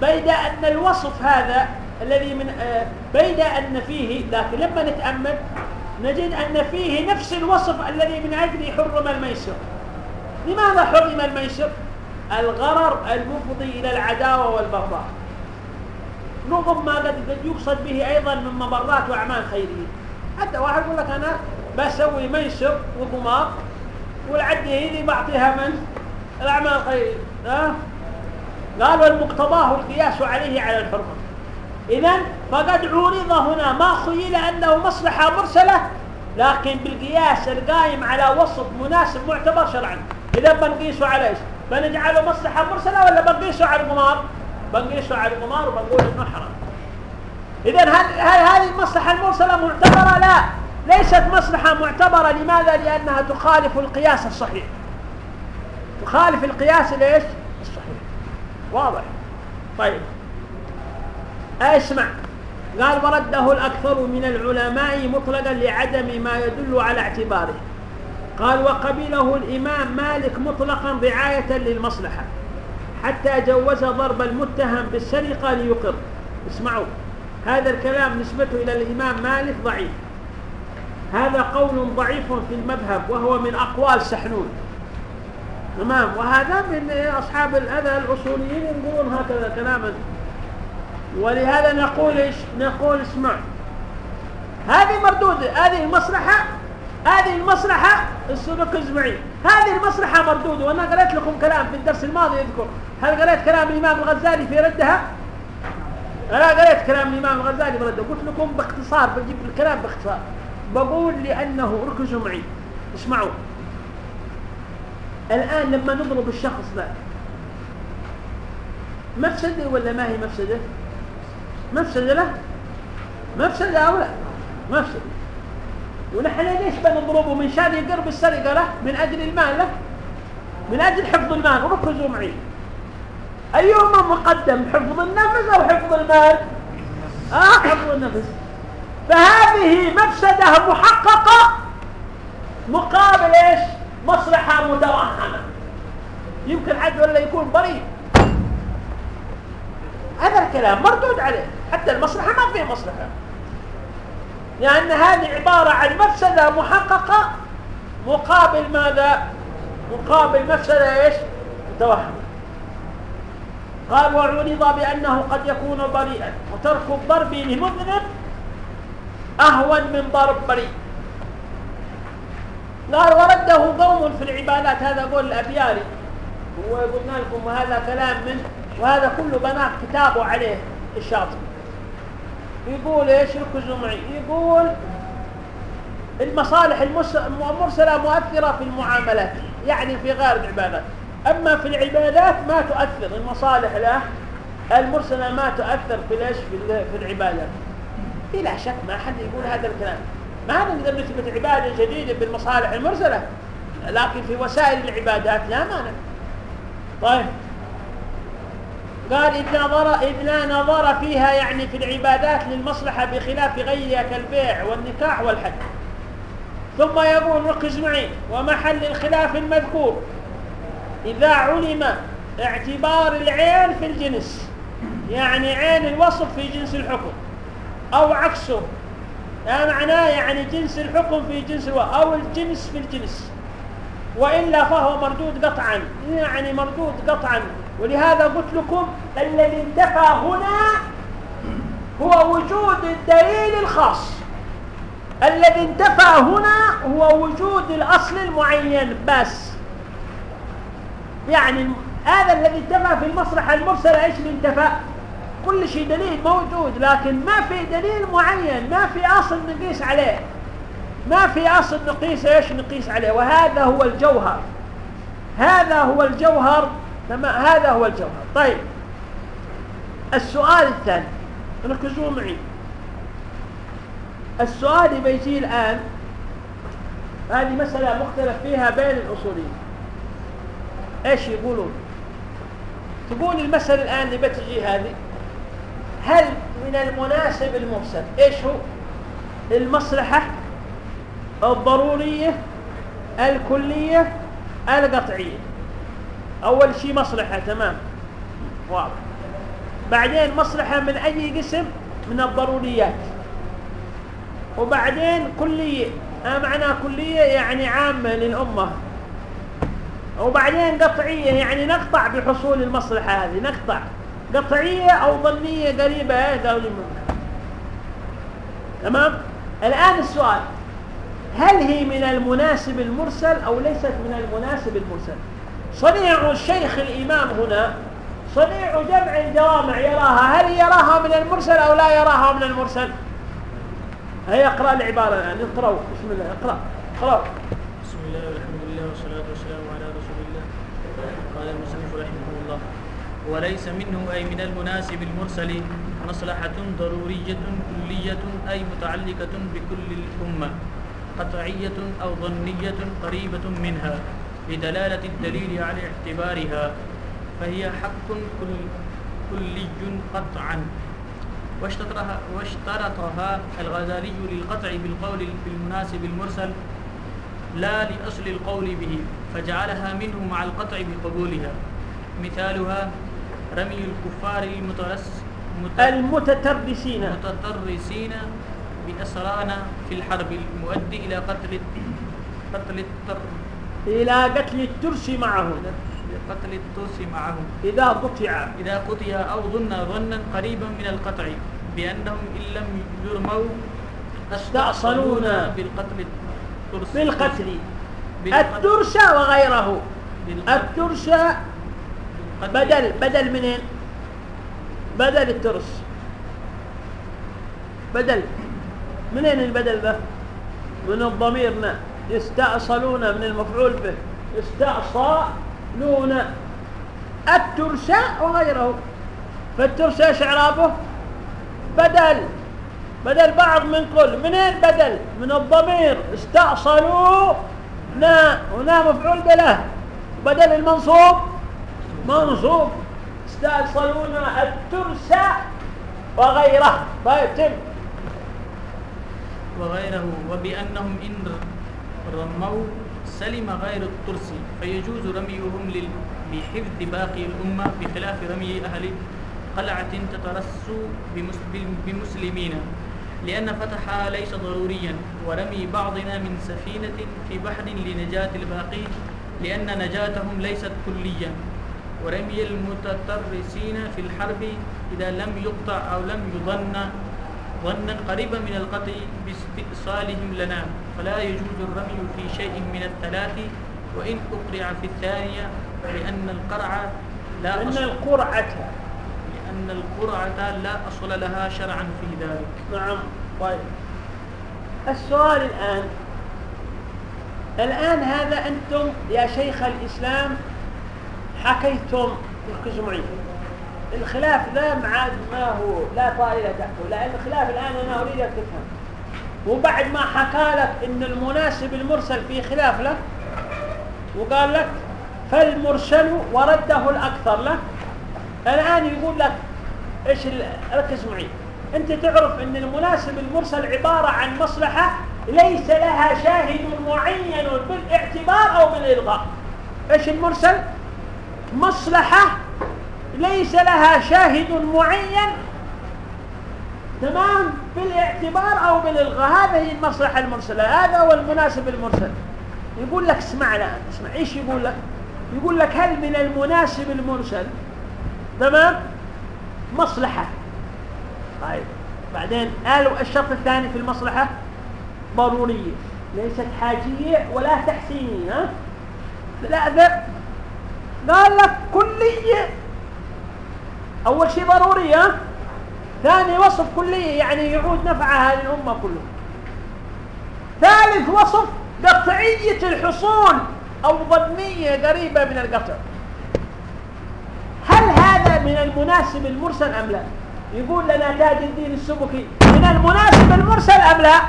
بيد أن الوصف هذا الذي من آه، بيد أن فيه لكن لما نتأمل نجد أن فيه نفس الوصف الذي من أجله حرم الميسر. لماذا حرم الميسر؟ الغرر المفضي إلى العداوة والبغضاء. رغم ما قد يقصد به أيضا من مبرات وأعمال خيرية. حتى واحد يقول لك أنا بسوي ميسر وقمار والعدة هذه بعطيها من؟ الأعمال الخيرية. ها؟ قال والمقتضاه القياس عليه على الحرمة. اذا فقد عورض هنا ما خيل أنه مصلحة مرسلة لكن بالقياس القائم على وصف مناسب معتبر شرعا. إذا بنقيسه على إيش؟ بنجعله مصلحة مرسلة ولا بنقيسه على القمار؟ بنقيسه على القمار وبنقول إنه حرام. اذا هل, هل هذه المصلحة المرسلة معتبرة لا ليست مصلحة معتبرة. لماذا؟ لأنها تخالف القياس الصحيح. تخالف القياس ليش؟ الصحيح. واضح. طيب. أسمع. قال ورده الأكثر من العلماء مطلقا لعدم ما يدل على اعتباره. قال وقبله الإمام مالك مطلقا رعاية للمصلحة. حتى جوز ضرب المتهم بالسرقة ليقر. اسمعوا. هذا الكلام نسبته إلى الإمام مالك ضعيف. هذا قول ضعيف في المذهب وهو من أقوال سحنون. تمام. وهذا من أصحاب هذا الأصوليين يقولون هكذا كلاما. ولهذا نقول إيش؟ نقول اسمع. هذه مردودة هذه المصلحة هذه المصلحة ركز معي هذه المصلحة مردودة وأنا قرأت لكم كلام في الدرس الماضي يذكر. هل قرأت كلام الإمام الغزالي في ردها؟ أنا قرأت كلام الإمام الغزالي في ردها. قلت لكم باختصار بجيب الكلام باختصار. بقول لأنه ركزوا معي. اسمعوا. الآن لما نضرب الشخص ذا مفسدة ولا ما هي مفسدة؟ مفسدة له؟ مفسدة أو لا؟ مفسدة ونحن ليش بنضربه؟ من شان يقر بالسرقة له؟ من أجل المال له؟ من أجل حفظ المال. وركزوا معي. أيهما مقدم. حفظ النفس أو حفظ المال؟ آه حفظ النفس. فهذه مفسدة محققة مقابل إيش؟ مصلحة متوهمة. يمكن عد ولا يكون بريء. هذا الكلام مردود عليه. حتى المصلحة ما فيه مصلحة لأن هذه عبارة عن مفسدة محققة مقابل ماذا؟ مقابل مفسدة إيش؟ متوهمة قال وعرض بأنه قد يكون بريئا وترك الضرب لمذنب أهون من ضرب بريء. قال ورده قوم في العبادات. هذا قول الأبياري. وقلنا لكم وهذا كلام من وهذا كله بناه كتابه عليه الشاطئ يقول إيش ركزوا معي؟ يقول المصالح المرسلة مؤثرة في المعاملات يعني في غير العبادات. أما في العبادات ما تؤثر المصالح لا المرسلة ما تؤثر في ليش؟ في, العبادات بلا شك ما حد يقول هذا الكلام. ما نقدر نثبت عبادة جديدة بالمصالح المرسلة لكن في وسائل العبادات لا مانع. طيب. قال إذ نظر إذ لا نظر فيها يعني في العبادات للمصلحة بخلاف غيرها كالبيع والنكاح والحج. ثم يقول ركز معي ومحل الخلاف المذكور. إذا علم اعتبار العين في الجنس يعني عين الوصف في جنس الحكم أو عكسه معناه يعني جنس الحكم في جنس الوصف أو الجنس في الجنس. وإلا فهو مردود قطعا يعني مردود قطعا. ولهذا قلت لكم الذي انتفى هنا هو وجود الدليل الخاص. الذي انتفى هنا هو وجود الأصل المعين بس. يعني هذا الذي انتفى في المصلحة المرسلة إيش اللي انتفى؟ كل شيء دليل موجود لكن ما في دليل معين ما في أصل نقيس عليه. ما في أصل نقيس إيش نقيس عليه وهذا هو الجوهر. هذا هو الجوهر تمام هذا هو الجوهر طيب. السؤال الثاني. ركزوا معي. السؤال اللي بيجي الآن هذه مسألة مختلف فيها بين الأصوليين. إيش يقولون؟ تقول المسألة الآن اللي بتجي هذه هل من المناسب المرسل إيش هو؟ المصلحة الضرورية الكلية القطعية. أول شيء مصلحة تمام. واضح. بعدين مصلحة من أي قسم؟ من الضروريات. وبعدين كلية. ما معنى كلية يعني عامة للأمة. وبعدين قطعية يعني نقطع بحصول المصلحة هذه نقطع. قطعية أو ظنية قريبة هذا تمام؟ الآن السؤال. هل هي من المناسب المرسل أو ليست من المناسب المرسل؟ صنيع الشيخ الإمام هنا صنيع جمع الجوامع يراها. هل يراها من المرسل أو لا يراها من المرسل؟ هيا اقرأ العبارة الآن. اقرأوا بسم الله. اقرأ. اقرأوا بسم الله والحمد لله والصلاة والسلام على رسول الله. قال المصنف رحمه الله وليس منه أي من المناسب المرسل مصلحة ضرورية كلية أي متعلقة بكل الأمة قطعية أو ظنية قريبة منها. بدلالة الدليل على اعتبارها فهي حق كل كلي قطعا. واشترطها, واشترطها الغزالي للقطع بالقول بالمناسب المرسل لا لأصل القول به فجعلها منه مع القطع بقبولها. مثالها رمي الكفار المترس المتترسين. المتترسين بأسرانا في الحرب المؤدي إلى قتل قتل التر إلى قتل الترس معهم قتل الترس معهم إذا قطع. إذا قطع أو ظن ظنا قريبا من القطع بأنهم إن لم يرموا استأصلون بالقتل الترس بالقتل. الترس وغيره. الترس بدل بدل منين بدل الترس بدل. منين البدل ده؟ من الضمير نعم يستأصلون من المفعول به. يستأصلون. الترس وغيره. فالترس إيش اعرابه بدل. بدل بعض من كل منين بدل؟ من الضمير. استأصلوا نا هنا مفعول به بدل المنصوب. منصوب. استأصلون الترس وغيره. طيب تم. وغيره. وبأنهم إن رموا سلم غير الترس فيجوز رميهم لحفظ باقي الأمة بخلاف رمي أهل قلعة تترس بمس- بمسلمين. لأن فتحها ليس ضروريا ورمي بعضنا من سفينة في بحر لنجاة الباقي لأن نجاتهم ليست كليا. ورمي المتترسين في الحرب إذا لم يقطع أو لم يظن ظنا قريبا من القطع باستئصالهم لنا. فلا يجوز الرمي في شيء من الثلاث وإن أقرع في الثانية لأن القرع لا أصل. القرعة. لأن القرعة لا أصل لها شرعا في ذلك. نعم. طيب. السؤال الآن. الآن هذا أنتم يا شيخ الإسلام حكيتم ركزوا معي. الخلاف لا معاد ما هو؟ لا طائلة تحته لأن الخلاف الآن أنا أريد أن تفهم. وبعد ما حكى لك إن المناسب المرسل فيه خلاف له وقال لك فالمرسل ورده الأكثر له الآن يقول لك إيش ركز معي. أنت تعرف أن المناسب المرسل عبارة عن مصلحة ليس لها شاهد معين بالاعتبار أو بالإلغاء. إيش المرسل؟ مصلحة ليس لها شاهد معين تمام؟ بالاعتبار أو بالإلغاء. هذه المصلحة المرسلة. هذا هو المناسب المرسل. يقول لك اسمع الآن اسمع. إيش يقول لك؟ يقول لك هل من المناسب المرسل؟ تمام؟ مصلحة. طيب. بعدين قالوا الشرط الثاني في المصلحة ضرورية. ليست حاجية ولا تحسينية ها؟ لا ذا قال لك كلية. أول شيء ضرورية ثاني وصف كلية يعني يعود نفعها للأمة كلها ثالث وصف قطعية الحصول أو ظنية قريبة من القطع. هل هذا من المناسب المرسل أم لا؟ يقول لنا تاج الدين السبكي من المناسب المرسل أم لا؟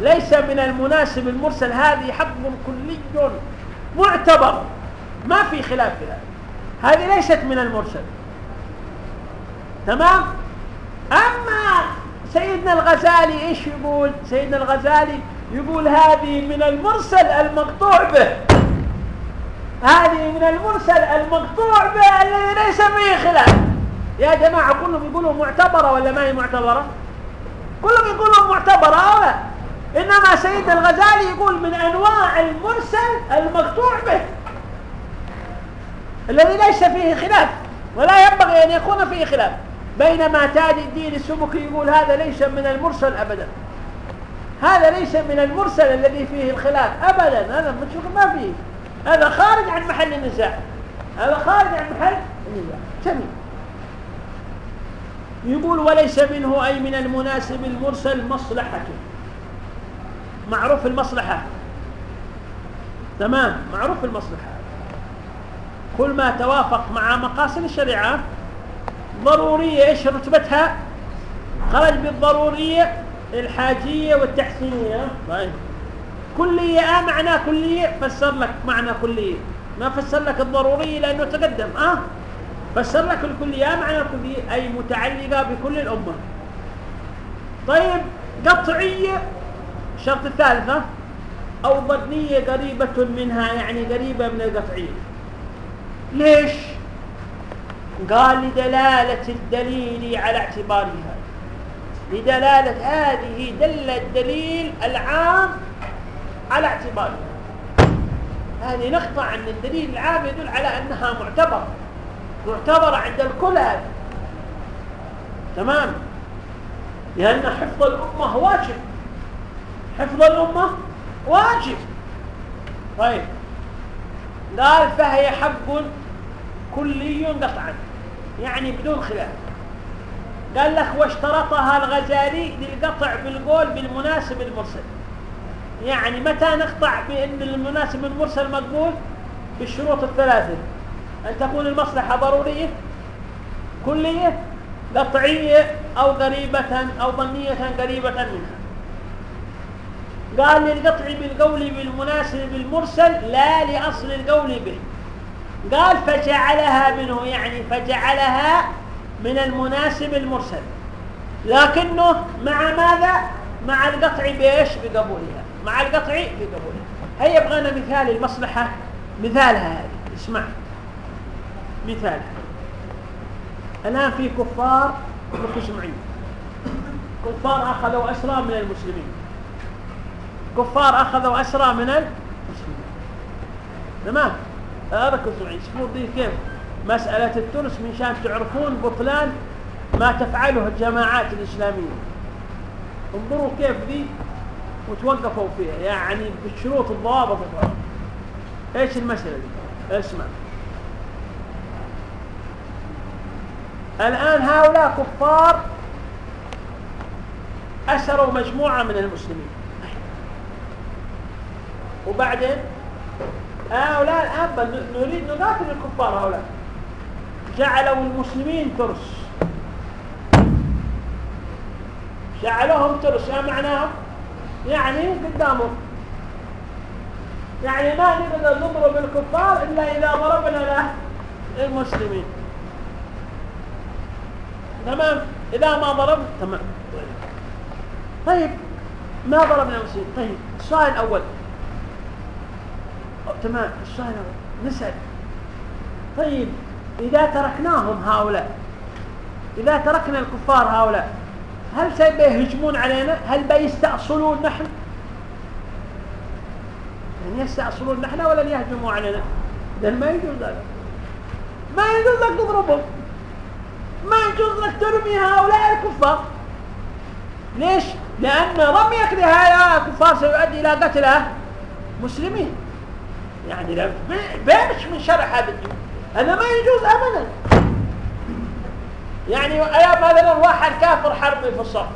ليس من المناسب المرسل هذه حق كلي معتبر. ما في خلاف في هذا هذه ليست من المرسل. تمام؟ أما سيدنا الغزالي إيش يقول؟ سيدنا الغزالي يقول هذه من المرسل المقطوع به. هذه من المرسل المقطوع به الذي ليس فيه خلاف. يا جماعة كلهم يقولوا معتبرة ولا ما هي معتبرة؟ كلهم يقولوا معتبرة. ولا إنما سيدنا الغزالي يقول من أنواع المرسل المقطوع به. الذي ليس فيه خلاف ولا ينبغي أن يكون فيه خلاف. بينما تاج الدين السبكي يقول هذا ليس من المرسل أبدا. هذا ليس من المرسل الذي فيه الخلاف أبدا. هذا ما فيه. هذا خارج عن محل النزاع. هذا خارج عن محل النزاع. جميل. يقول وليس منه أي من المناسب المرسل مصلحة. معروف المصلحة. تمام. معروف المصلحة. كل ما توافق مع مقاصد الشريعة ضرورية إيش رتبتها؟ خرج بالضرورية الحاجية والتحسينية. طيب. كلية آه معناه كلية؟ فسر لك معنى كلية. ما فسر لك الضرورية لأنه تقدم. آه. فسر لك الكلية آه معنى الكلية أي متعلقة بكل الأمة. طيب. قطعية الشرط الثالثة. أو ظنية قريبة منها يعني قريبة من القطعية. ليش؟ قال لدلالة الدليل على اعتبارها. لدلالة هذه دل الدليل العام على اعتبارها. هذه نقطة عن الدليل العام يدل على أنها معتبرة. معتبرة عند الكل هذه. تمام؟ لأن حفظ الأمة واجب. حفظ الأمة واجب. طيب. قال فهي حق كلي قطعا. يعني بدون خلاف. قال لك واشترطها الغزالي للقطع بالقول بالمناسب المرسل. يعني متى نقطع بأن المناسب المرسل مقبول؟ بالشروط الثلاثة. أن تكون المصلحة ضرورية كلية قطعية أو قريبة أو ظنية قريبة منها. قال للقطع بالقول بالمناسب المرسل لا لأصل القول به. قال فجعلها منه يعني فجعلها من المناسب المرسل. لكنه مع ماذا؟ مع القطع بإيش؟ بقبولها. مع القطع بقبولها. هيا يبغانا مثال المصلحة مثالها هذه اسمع. مثالها الآن في كفار معي كفار أخذوا أسرى من المسلمين. كفار أخذوا أسرى من المسلمين. تمام؟ ركزوا معي شوفوا دي كيف؟ مسألة الترس من شان تعرفون بطلان ما تفعله الجماعات الإسلامية. انظروا كيف ذي وتوقفوا فيها. يعني بالشروط الضوابط. إيش المسألة دي؟ اسمع. الآن هؤلاء كفار أسروا مجموعة من المسلمين. وبعدين هؤلاء الآن نريد نقاتل الكفار هؤلاء. جعلوا المسلمين ترس. جعلهم ترس. ما معناه يعني قدامهم. يعني ما نقدر نضرب الكفار إلا إذا ضربنا له المسلمين. تمام؟ إذا ما ضرب تمام. طيب. ما ضربنا المسلمين طيب. السؤال الأول. تمام الأول نسأل. طيب إذا تركناهم هؤلاء إذا تركنا الكفار هؤلاء هل سيهجمون علينا؟ هل بيستأصلون نحن؟ يعني يستأصلون نحن ولن يهجموا علينا. إذا ما يجوز هذا ما يجوز لك تضربهم. ما يجوز لك ترمي هؤلاء الكفار. ليش؟ لأن رميك لهؤلاء الكفار سيؤدي إلى قتل مسلمين. يعني لا بيمش من شرع هذا الدين هذا ما يجوز أبدا. يعني يا مثلا واحد كافر حربي في الصف.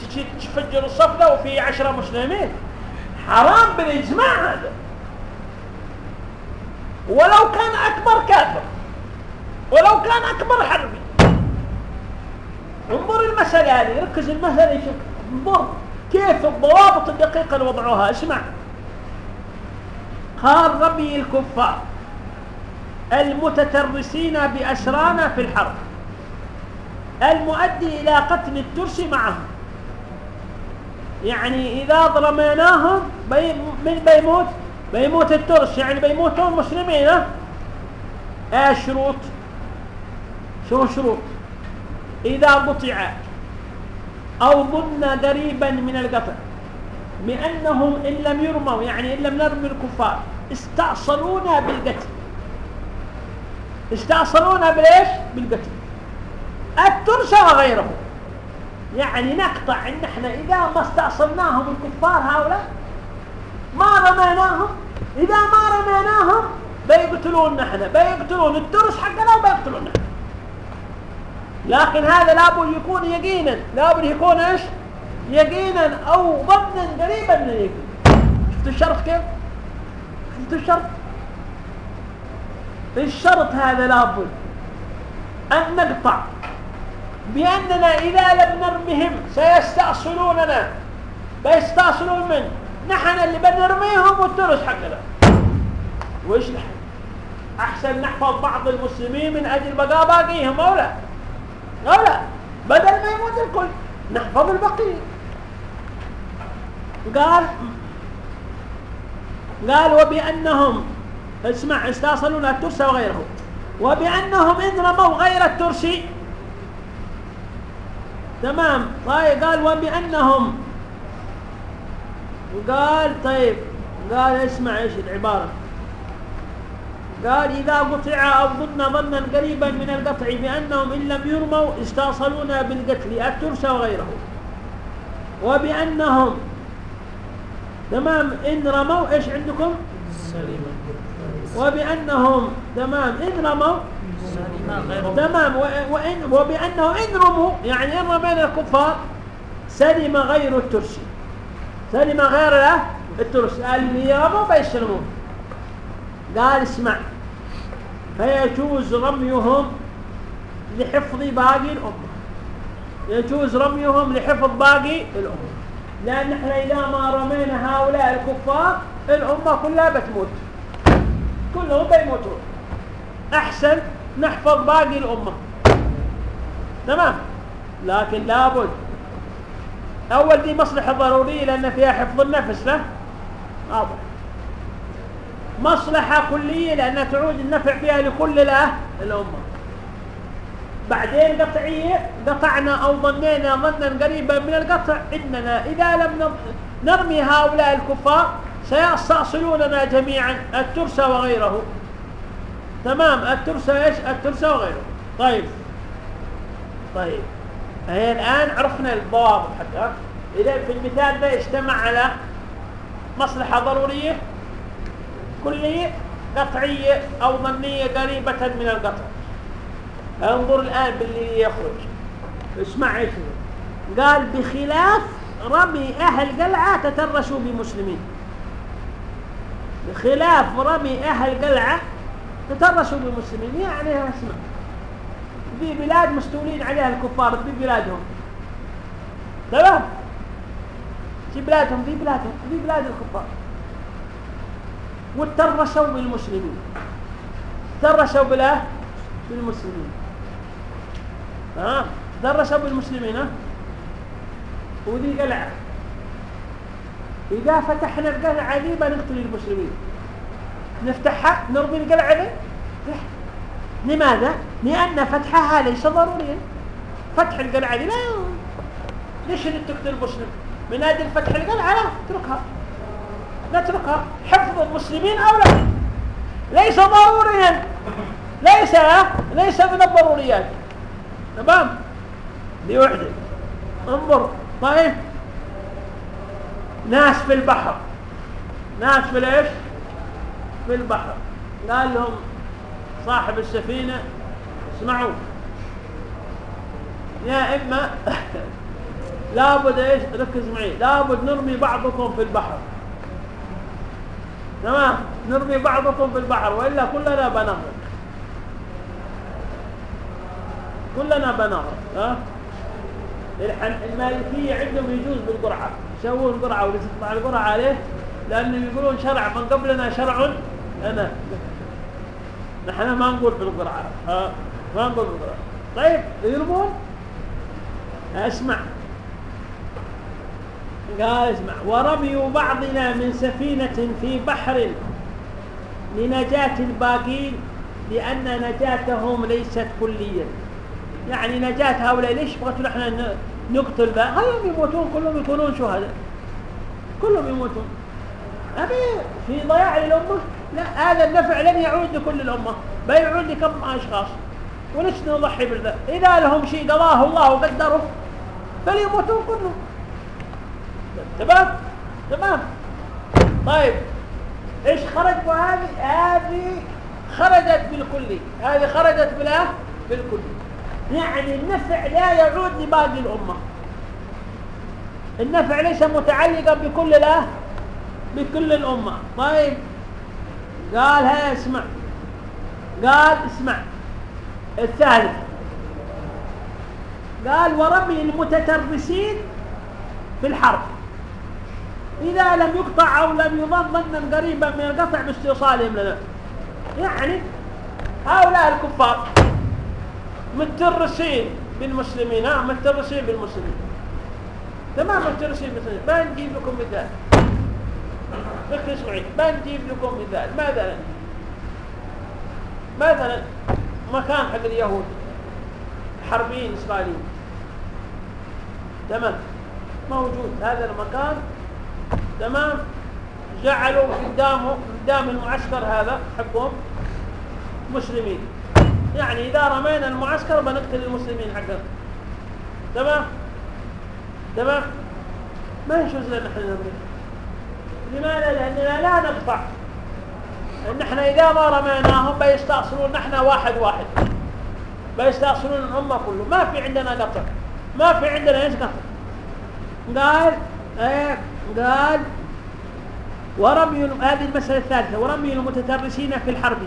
تجي تفجر الصف ده وفي عشرة مسلمين. حرام بالإجماع هذا. ولو كان أكبر كافر. ولو كان أكبر حربي. انظر المسألة هذه ركز المسألة انظر كيف الضوابط الدقيقة اللي وضعوها. اسمع. قال ربي الكفار المتترسين بأسرانا في الحرب المؤدي إلى قتل الترس معهم. يعني إذا ضرميناهم بي من بيموت بيموت الترس يعني بيموتون المسلمين إيه شروط. شو شروط؟ إذا قطع أو ظن قريبا من القطع بأنهم إن لم يرموا يعني إن لم نرمي الكفار استأصلونا بالقتل. استأصلونا بالإيش؟ بالقتل. الترس وغيره يعني نقطع إن إحنا إذا ما استأصلناهم الكفار هؤلاء ما رميناهم إذا ما رميناهم بيقتلون نحن بيقتلون. الترس حقنا وبيقتلون نحن لكن هذا لابد يكون يقينا لابد يكون إيش؟ يقينا أو ظنا قريبا من اليقين شفت الشرط كيف؟ شفت الشرط؟ الشرط هذا لابد أن نقطع بأننا إذا لم نرمهم سيستأصلوننا. بيستأصلون من؟ نحن اللي بنرميهم والترس حقنا. وإيش نحن؟ أحسن نحفظ بعض المسلمين من أجل بقاء باقيهم أو لا؟ أو لا؟ بدل ما يموت الكل نحفظ البقية. قال قال وبأنهم اسمع استأصلون الترس وغيره. وبأنهم إن رموا غير الترسي تمام؟ طيب قال وبأنهم. قال طيب قال اسمع إيش العبارة. قال إذا قطع أو ظن ظنا قريبا من القطع بأنهم إن لم يرموا استاصلون بالقتل الترس وغيره. وبأنهم تمام؟ إن رموا إيش عندكم؟ وبأنهم تمام؟ إن رموا. تمام؟ وإن وبأنه إن رموا يعني إن رمينا الكفار سلم غير الترسي. سلم غير الترسي. اللي يرموا بيسلمون قال اسمع فيجوز رميهم لحفظ باقي الأمة. يجوز رميهم لحفظ باقي الأمة. لأن إحنا إذا ما رمينا هؤلاء الكفار الأمة كلها بتموت. كلهم بيموتون. أحسن نحفظ باقي الأمة. تمام؟ لكن لابد. أول دي مصلحة ضرورية لأن فيها حفظ النفس له واضح. مصلحة كلية لأنها تعود النفع فيها لكل الأمة. بعدين قطعية قطعنا أو ظنينا ظنا قريبا من القطع إننا إذا لم نرمي هؤلاء الكفار سيستأصلوننا جميعا الترس وغيره. تمام الترسة إيش؟ الترسة وغيره. طيب. طيب. هي الآن عرفنا الضوابط حقها إذا في المثال ده اجتمع على مصلحة ضرورية كلية قطعية أو ظنية قريبة من القطع. انظر الآن باللي يخرج. اسمع إيش قال بخلاف رمي أهل قلعة تترشوا بمسلمين. بخلاف رمي أهل قلعة تترسوا بالمسلمين يعني اسمع. في بلاد مستولين عليها الكفار في بلادهم. تمام؟ في بلادهم في بلادهم في بلاد الكفار. وترشوا بالمسلمين. ترشوا بلا؟ بالمسلمين. ها؟ درسوا بالمسلمين ها؟ وذي قلعة إذا فتحنا القلعة ذي بنقتل المسلمين. نفتحها نرمي القلعة ذي لماذا؟ لأن فتحها ليس ضروريا. فتح القلعة ذي لا. ليش تقتل المسلم؟ من أجل فتح القلعة لا. اتركها. نتركها حفظ المسلمين أو لا. ليس ضروريا. ليس ليس من الضروريات. تمام؟ دي وحدة. انظر. طيب. ناس في البحر. ناس في الايش في البحر. قال لهم صاحب السفينة اسمعوا. يا إما لابد إيش؟ ركز معي. لابد نرمي بعضكم في البحر. تمام؟ نرمي بعضكم في البحر وإلا كلنا بنغرق. كلنا بنغرق ها؟ المالكيه عندهم يجوز بالقرعة. يسوون قرعة واللي تطلع القرعة عليه لأنهم يقولون شرع من قبلنا شرع. لنا نحن ما نقول بالقرعة ها؟ ما نقول بالقرعة. طيب يرمون؟ اسمع. قال اسمع. ورمي بعضنا من سفينة في بحر لنجاة الباقين لأن نجاتهم ليست كليا. يعني نجاة هؤلاء ليش بغيتوا نحن نقتل بقى؟ هل يموتون كلهم يكونون شهداء. كلهم يموتون. أبي في ضياع للأمة؟ لا هذا النفع لن يعود لكل الأمة بل يعود لكم أشخاص. وليش نضحي بالذات؟ إذا لهم شيء قضاه الله وقدره فليموتون كلهم. تمام؟ تمام؟ طيب إيش خرج؟ بهذه هذه خرجت بالكلي هذه خرجت بلا بالكلي يعني النفع لا يعود لباقي الأمة. النفع ليس متعلقا بكل لا بكل الأمة. طيب. قال ها اسمع. قال اسمع. الثالث. قال ورمي المتترسين في الحرب. إذا لم يقطع أو لم يظن ظنا قريبا من القطع باستيصالهم لنا. يعني هؤلاء الكفار. مترسين بالمسلمين ها مترسين بالمسلمين. تمام مترسين بالمسلمين. بنجيب لكم مثال. ركز معي بنجيب لكم مثال. مثلا مثلا مكان حق اليهود. حربيين إسرائيليين. تمام. موجود. هذا المكان. تمام. جعلوا قدامه قدام المعسكر هذا حقهم مسلمين. يعني إذا رمينا المعسكر بنقتل المسلمين حقنا تمام؟ تمام؟ ما يجوز لنا إحنا نرمي لماذا؟ لأننا لا نقطع. نحن إذا ما رميناهم بيستأصلون نحن واحد واحد. بيستأصلون الأمة كله ما في عندنا قطع ما في عندنا إيش قطع قال إيه قال ورمي هذه المسألة الثالثة. ورمي المتترسين في الحرب.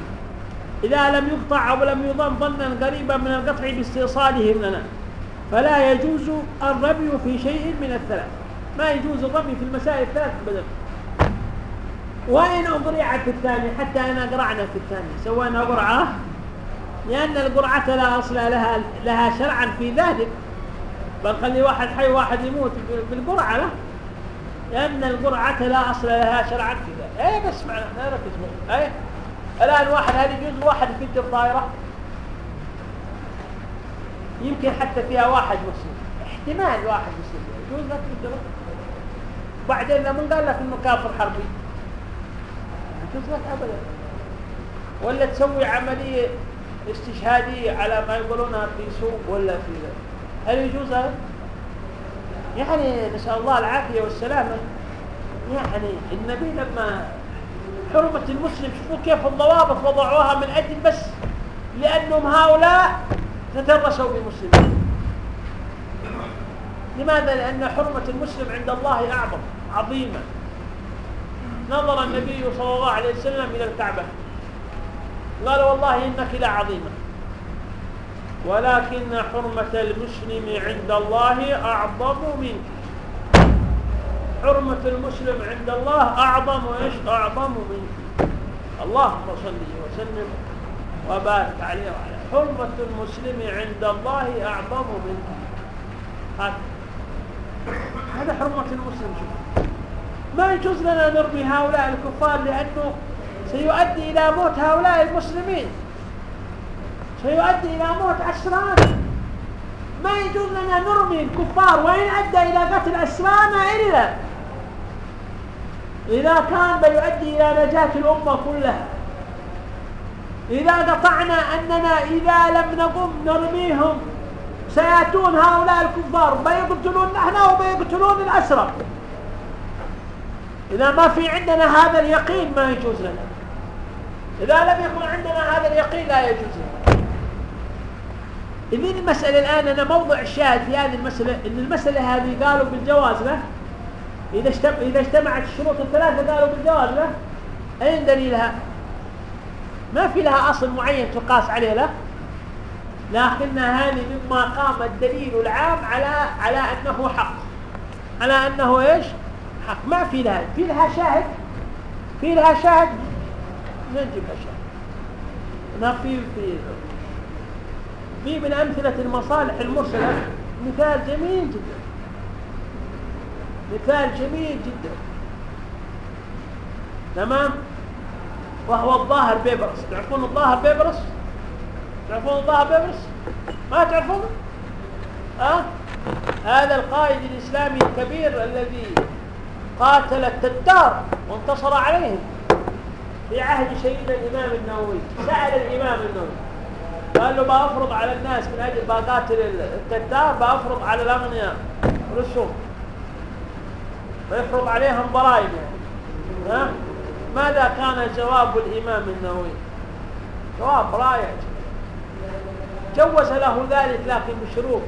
إذا لم يقطع أو لم يظن ظنا قريبا من القطع باستئصالهم لنا فلا يجوز الرمي في شيء من الثلاث. ما يجوز الرمي في المسائل الثلاث بدل وإن أقرعت في الثانية حتى أن أقرعنا في الثانية. سوينا قرعة لأن القرعة لا أصل لها لها شرعا في ذلك. بل خلي واحد حي واحد يموت بالقرعة لا. لأن القرعة لا أصل لها شرعا في ذلك. أي بس معنا لا ركز أي الآن واحد هل يجوز واحد يفجر طائرة يمكن حتى فيها واحد مسلم. احتمال واحد مسلم. يجوز لك تفجره بعدين من قال لك إنه كافر حربي؟ يجوز لك ابدا. ولا تسوي عملية استشهادية على ما يقولونها في سوق ولا في ذلك هل يجوز هذا؟ يعني نسأل الله العافية والسلامة. يعني النبي لما حرمة المسلم شوفوا كيف الضوابط وضعوها من أجل بس لأنهم هؤلاء تدرسوا بمسلمين. لماذا؟ لأن حرمة المسلم عند الله أعظم عظيمة. نظر النبي صلى الله عليه وسلم إلى الكعبة. قال والله إنك لعظيمة ولكن حرمة المسلم عند الله أعظم منك. حرمة المسلم عند الله أعظم وإيش أعظم منك اللهم صل وسلم وبارك عليه وعلى. حرمة المسلم عند الله أعظم منه. هذا. هذا حرمة المسلم شوف. ما يجوز لنا نرمي هؤلاء الكفار لأنه سيؤدي إلى موت هؤلاء المسلمين. سيؤدي إلى موت عسران ما يجوز لنا نرمي الكفار وإن أدى إلى قتل أسرانا إلا. إذا كان بيؤدي إلى نجاة الأمة كلها إذا قطعنا أننا إذا لم نقم نرميهم سيأتون هؤلاء الكفار بيقتلون نحن وبيقتلون الأسرى إذا ما في عندنا هذا اليقين ما يجوز لنا. إذا لم يكن عندنا هذا اليقين لا يجوز لنا. إذن المسألة الآن أنا موضع الشاهد في هذه المسألة إن المسألة هذه قالوا بالجواز له إذا إذا اجتمعت الشروط الثلاثة قالوا بالجواز له أين دليلها؟ ما في لها أصل معين تقاس عليه له لكن هذه مما قام الدليل العام على على أنه حق. على أنه إيش؟ حق. ما في لها. في لها شاهد؟ في لها شاهد؟ نجيب لها شاهد. هنا في في. في من أمثلة المصالح المرسلة مثال جميل جدا. مثال جميل جدا. تمام؟ وهو الظاهر بيبرس. تعرفون الظاهر بيبرس؟ تعرفون الظاهر بيبرس؟ ما تعرفون؟ أه؟ هذا القائد الإسلامي الكبير الذي قاتل التتار وانتصر عليهم في عهد شهيد الإمام النووي. سأل الإمام النووي. قال له بأفرض على الناس من أجل بقاتل التتار بأفرض على الأغنياء رسوم. ويفرض عليهم ضرائب ها؟ ماذا كان جواب الإمام النووي؟ جواب رائع. جوز له ذلك لكن بشروط.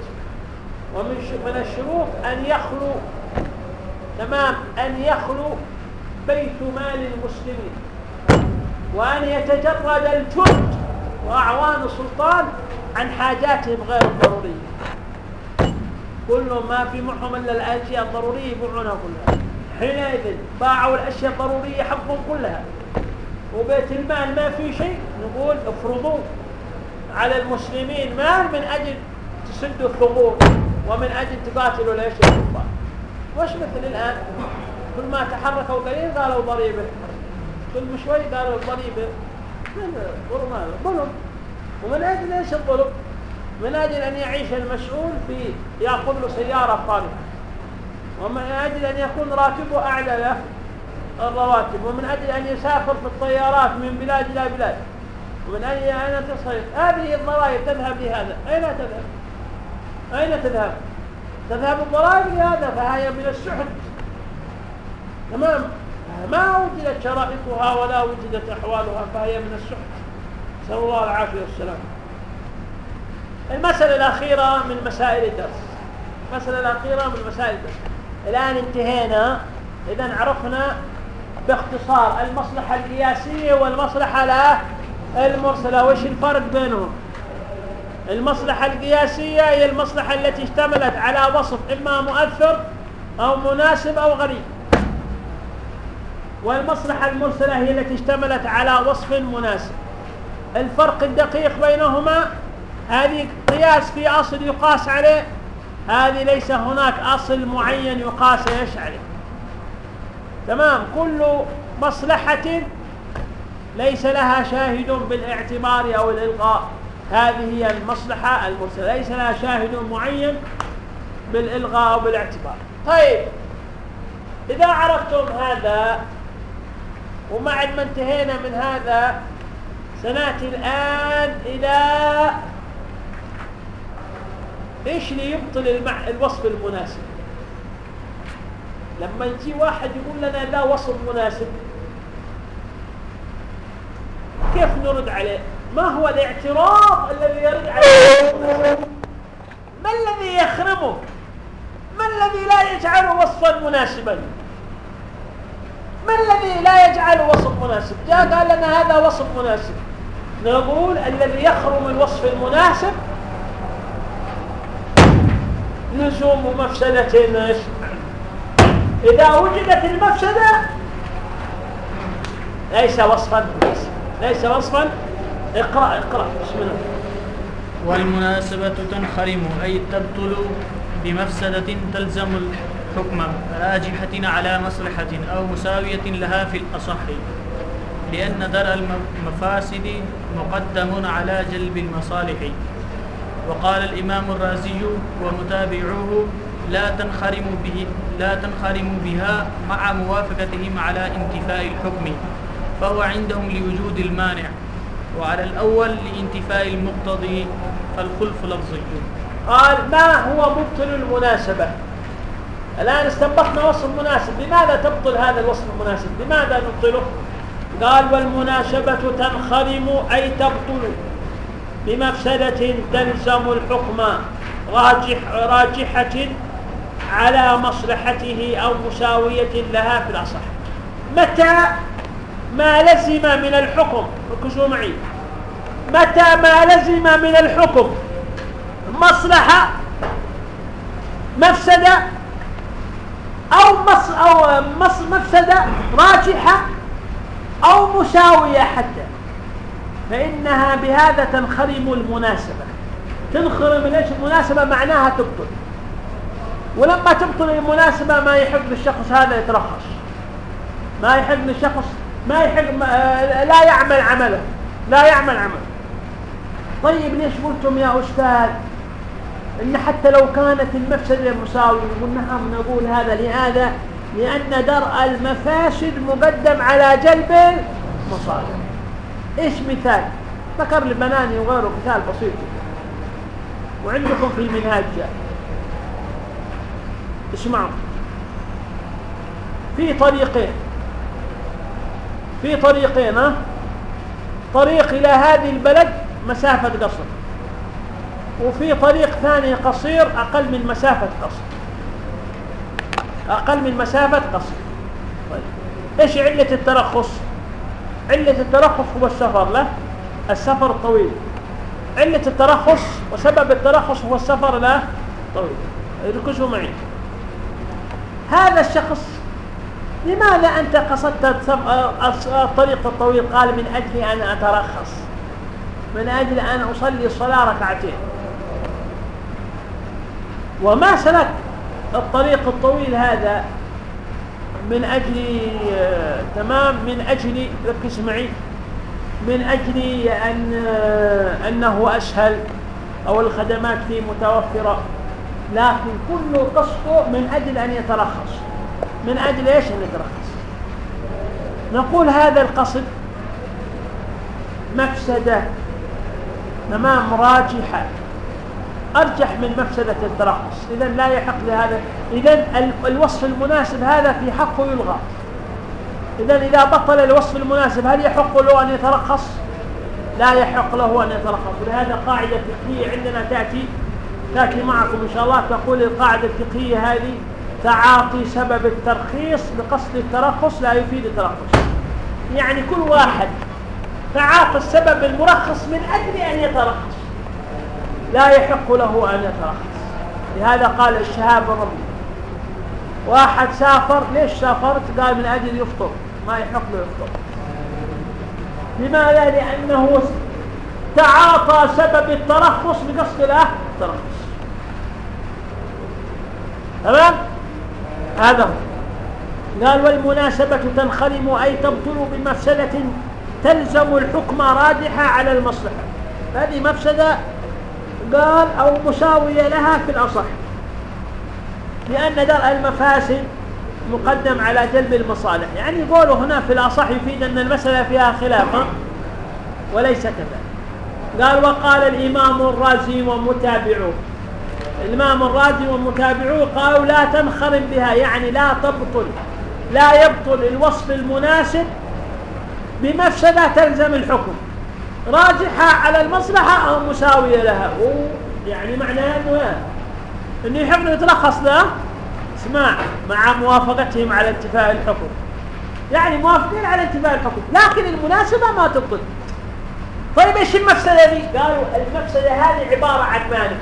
ومن من الشروط أن يخلو تمام؟ أن يخلو بيت مال المسلمين. وأن يتجرد الجند وأعوان السلطان عن حاجاتهم غير الضرورية. كل ما في معهم إلا الأشياء الضرورية يبيعونها كلها. حينئذ باعوا الأشياء الضرورية حقهم كلها. وبيت المال ما في شيء نقول افرضوا على المسلمين مال من أجل تسدوا الثغور ومن أجل تقاتلوا الأشياء الكفار. وش مثل الآن؟ كل ما تحركوا قليل قالوا ضريبة. كل شوي قالوا الضريبة من ظلم. ومن أجل إيش الظلم؟ من أجل أن يعيش المسؤول في يأخذ له سيارة فارغة. ومن أجل أن يكون راتبه أعلى له الرواتب. ومن أجل أن يسافر في الطيارات من بلاد إلى بلاد. ومن أجل أن تصرف هذه الضرائب تذهب لهذا. أين تذهب؟ أين تذهب؟ تذهب الضرائب لهذا فهي من السحت. تمام؟ ما وجدت شرائطها ولا وجدت أحوالها فهي من السحت. نسأل الله العافية والسلام. المسألة الأخيرة من مسائل الدرس. المسألة الأخيرة من مسائل الدرس. الآن انتهينا. إذا عرفنا باختصار المصلحة القياسية والمصلحة لا المرسلة. وش الفرق بينهم؟ المصلحة القياسية هي المصلحة التي اشتملت على وصف إما مؤثر أو مناسب أو غريب. والمصلحة المرسلة هي التي اشتملت على وصف مناسب. الفرق الدقيق بينهما هذه قياس في أصل يقاس عليه. هذه ليس هناك أصل معين يقاس إيش عليه. تمام؟ كل مصلحة ليس لها شاهد بالاعتبار أو الإلغاء. هذه هي المصلحة المرسلة. ليس لها شاهد معين بالإلغاء أو بالاعتبار. طيب إذا عرفتم هذا ومع ما انتهينا من هذا سنأتي الآن إلى إيش اللي يبطل المع... الوصف المناسب؟ لما يجي واحد يقول لنا لا وصف مناسب كيف نرد عليه؟ ما هو الاعتراض الذي يرد عليه؟ ما الذي يخرمه ما الذي لا يجعله وصفا مناسبا؟ ما الذي لا يجعله وصف مناسب؟ جاء قال لنا هذا وصف مناسب. نقول الذي يخرم الوصف المناسب لزوم مفسدة إذا وجدت المفسدة ليس وصفا ليس وصفا. اقرأ اقرأ بسم الله. والمناسبة تنخرم أي تبطل بمفسدة تلزم الحكم راجحة على مصلحة أو مساوية لها في الأصح. لأن درء المفاسد مقدم على جلب المصالح. وقال الإمام الرازي ومتابعوه لا تنخرم به لا تنخرم بها مع موافقتهم على انتفاء الحكم فهو عندهم لوجود المانع. وعلى الأول لانتفاء المقتضي فالخلف لفظي. قال ما هو مبطل المناسبة؟ الآن استنبطنا وصف مناسب لماذا تبطل هذا الوصف المناسب؟ لماذا نبطله؟ قال والمناسبة تنخرم أي تبطل. بمفسدة تلزم الحكم راجح راجحة على مصلحته أو مساوية لها في الأصح. متى ما لزم من الحكم؟ ركزوا معي. متى ما لزم من الحكم؟ مصلحة مفسدة أو مص أو مص مفسدة راجحة أو مساوية حتى. فإنها بهذا تنخرم المناسبة. تنخرم ليش؟ المناسبة معناها تبطل. ولما تبطل المناسبة ما يحق للشخص هذا يترخص. ما يحق للشخص ما ما لا يعمل عمله لا يعمل عمله. طيب ليش قلتم يا أستاذ إن حتى لو كانت المفسدة مساوية نعم نقول هذا لهذا؟ لأن درء المفاسد مقدم على جلب المصالح. إيش مثال؟ ذكر البناني وغيره مثال بسيط. وعندكم في المنهاج جاء اسمعوا. في طريقين. في طريقين ها؟ طريق إلى هذه البلد مسافة قصر. وفي طريق ثاني قصير أقل من مسافة قصر. أقل من مسافة قصر. طيب. إيش علة الترخص علة الترخص هو السفر له. السفر الطويل علة الترخص وسبب الترخص هو السفر له طويل. ركزوا معي. هذا الشخص لماذا أنت قصدت الطريق الطويل؟ قال من أجل أن أترخص. من أجل أن أصلي الصلاة ركعتين. وما سلك الطريق الطويل هذا من أجل تمام من أجل ركز معي من أجل أن أنه أسهل أو الخدمات فيه متوفرة. لكن كل قصده من أجل أن يترخص. من أجل إيش أن يترخص؟ نقول هذا القصد مفسدة تمام راجحة. أرجح من مفسدة الترخص إذا لا يحق لهذا. إذا الوصف المناسب هذا في حقه يلغى. إذا إذا بطل الوصف المناسب هل يحق له أن يترخص؟ لا يحق له أن يترخص. ولهذا قاعدة فقهية عندنا تأتي تأتي معكم إن شاء الله. تقول القاعدة الفقهية هذه تعاطي سبب الترخيص بقصد الترخص لا يفيد الترخص. يعني كل واحد تعاطى السبب المرخص من أجل أن يترخص. لا يحق له أن يترخص. لهذا قال الشهاب الرمي واحد سافر ليش سافرت؟ قال من أجل يفطر ما يحق له يفطر. لماذا؟ لأنه تعاطى سبب الترخص بقصد له الترخص. تمام؟ هذا هو. قال والمناسبة تنخرم أي تبطل بمفسدة تلزم الحكم راجحة على المصلحة. هذه مفسدة قال أو مساوية لها في الأصح. لأن درء المفاسد مقدم على جلب المصالح. يعني قوله هنا في الأصح يفيد أن المسألة فيها خلافة وليس كذلك. قال وقال الإمام الرازي ومتابعوه. الإمام الرازي ومتابعوه قالوا لا تنخرم بها يعني لا تبطل لا يبطل الوصف المناسب بمفسدة تلزم الحكم. راجحة على المصلحة أو مساوية لها. يعني معناه أنه يحب يتلخص له. اسمع مع موافقتهم على انتفاء الحكم. يعني موافقين على انتفاء الحكم لكن المناسبة ما تبطل. طيب إيش المفسدة دي قالوا المفسدة هذه عبارة عن مانع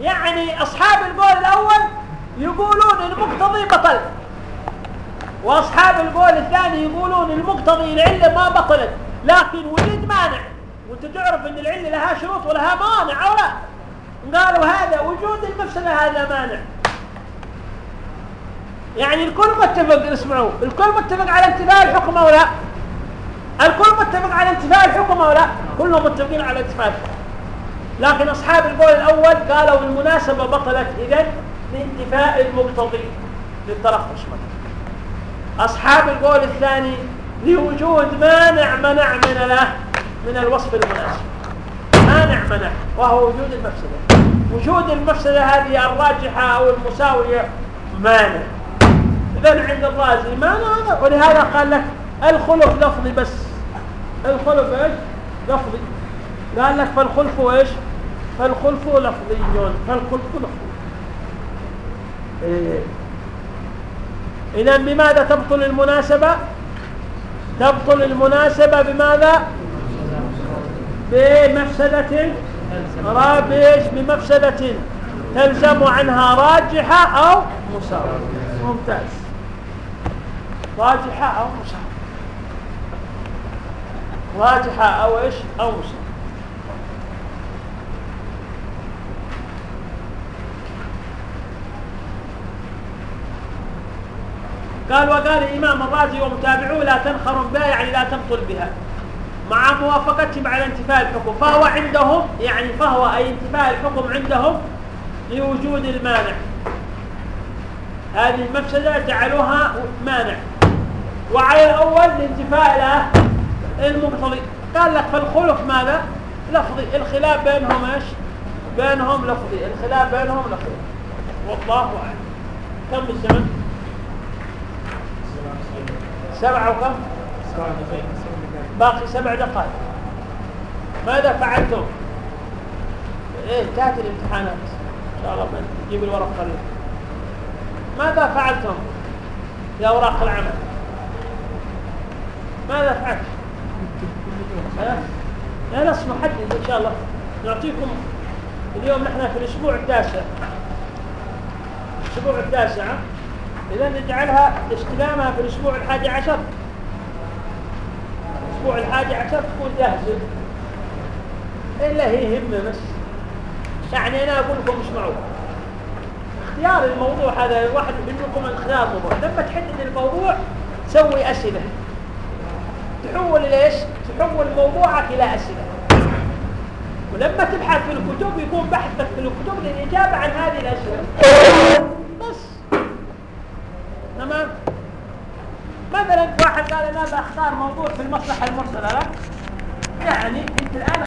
يعني أصحاب القول الأول يقولون المقتضي بطل وأصحاب القول الثاني يقولون المقتضي العلة ما بطلت. لكن وجد مانع. وانت تعرف إن العلة لها شروط ولها مانع أو لا؟ قالوا هذا وجود المفسدة هذا مانع. يعني الكل متفق اسمعوا الكل متفق على انتفاء الحكم أو لا؟ الكل متفق على انتفاء الحكم أو لا؟ كلهم متفقين على انتفاء الحكم. لكن أصحاب القول الأول قالوا المناسبه بطلت اذا لانتفاء المقتضي للترخص مثلا أصحاب القول الثاني لوجود مانع منع من له من الوصف المناسب. مانع منع وهو وجود المفسدة. وجود المفسدة هذه الراجحة أو المساوية مانع. اذا عند الرازي مانع. ولهذا قال لك الخلف لفظي بس. الخلف إيش؟ لفظي قال لك فالخلف إيش؟ فالخلف لفظي. فالخلف لفظي. إيه. اذا بماذا تبطل المناسبة؟ تبطل المناسبة بماذا؟ بمفسدة رابش بمفسدة تلزم عنها راجحة أو مساويه ممتاز. راجحة أو مساويه راجحة أو إيش؟ أو مساويه قال وقال الإمام الرازي ومتابعوه لا تنخر بها يعني لا تبطل بها. مع موافقتهم على انتفاء الحكم. فهو عندهم يعني فهو أي انتفاء الحكم عندهم لوجود المانع. هذه المفسدة جعلوها مانع. وعلى الأول لانتفاء المقتضي قال لك فالخلف ماذا؟ لفظي. الخلاف بينهم إيش؟ بينهم لفظي. الخلاف بينهم لفظي. والله أعلم. كم الزمن سبعة وكم باقي سبع دقائق. ماذا فعلتم؟ إيه انتهت الامتحانات. إن شاء الله نجيب الورق قليل. ماذا فعلتم في أوراق العمل؟ ماذا فعلت؟ لا لا اسمع حدد إن شاء الله. نعطيكم اليوم نحن في الأسبوع التاسع. الأسبوع التاسع إذا نجعلها استلامها في الأسبوع الحادي عشر. الأسبوع الحادي عشر تكون جاهزة. إلا هي همة بس. يعني أنا أقول لكم اسمعوا. اختيار الموضوع هذا الواحد منكم اختيار الموضوع لما تحدد الموضوع سوي أسئلة. تحول إلى إيش؟ تحول موضوعك إلى أسئلة. ولما تبحث في الكتب يكون بحثك في الكتب للإجابة عن هذه الأسئلة. تمام؟ مثلا واحد قال أنا بختار موضوع في المصلحة المرسلة؟ لا. يعني أنت الآن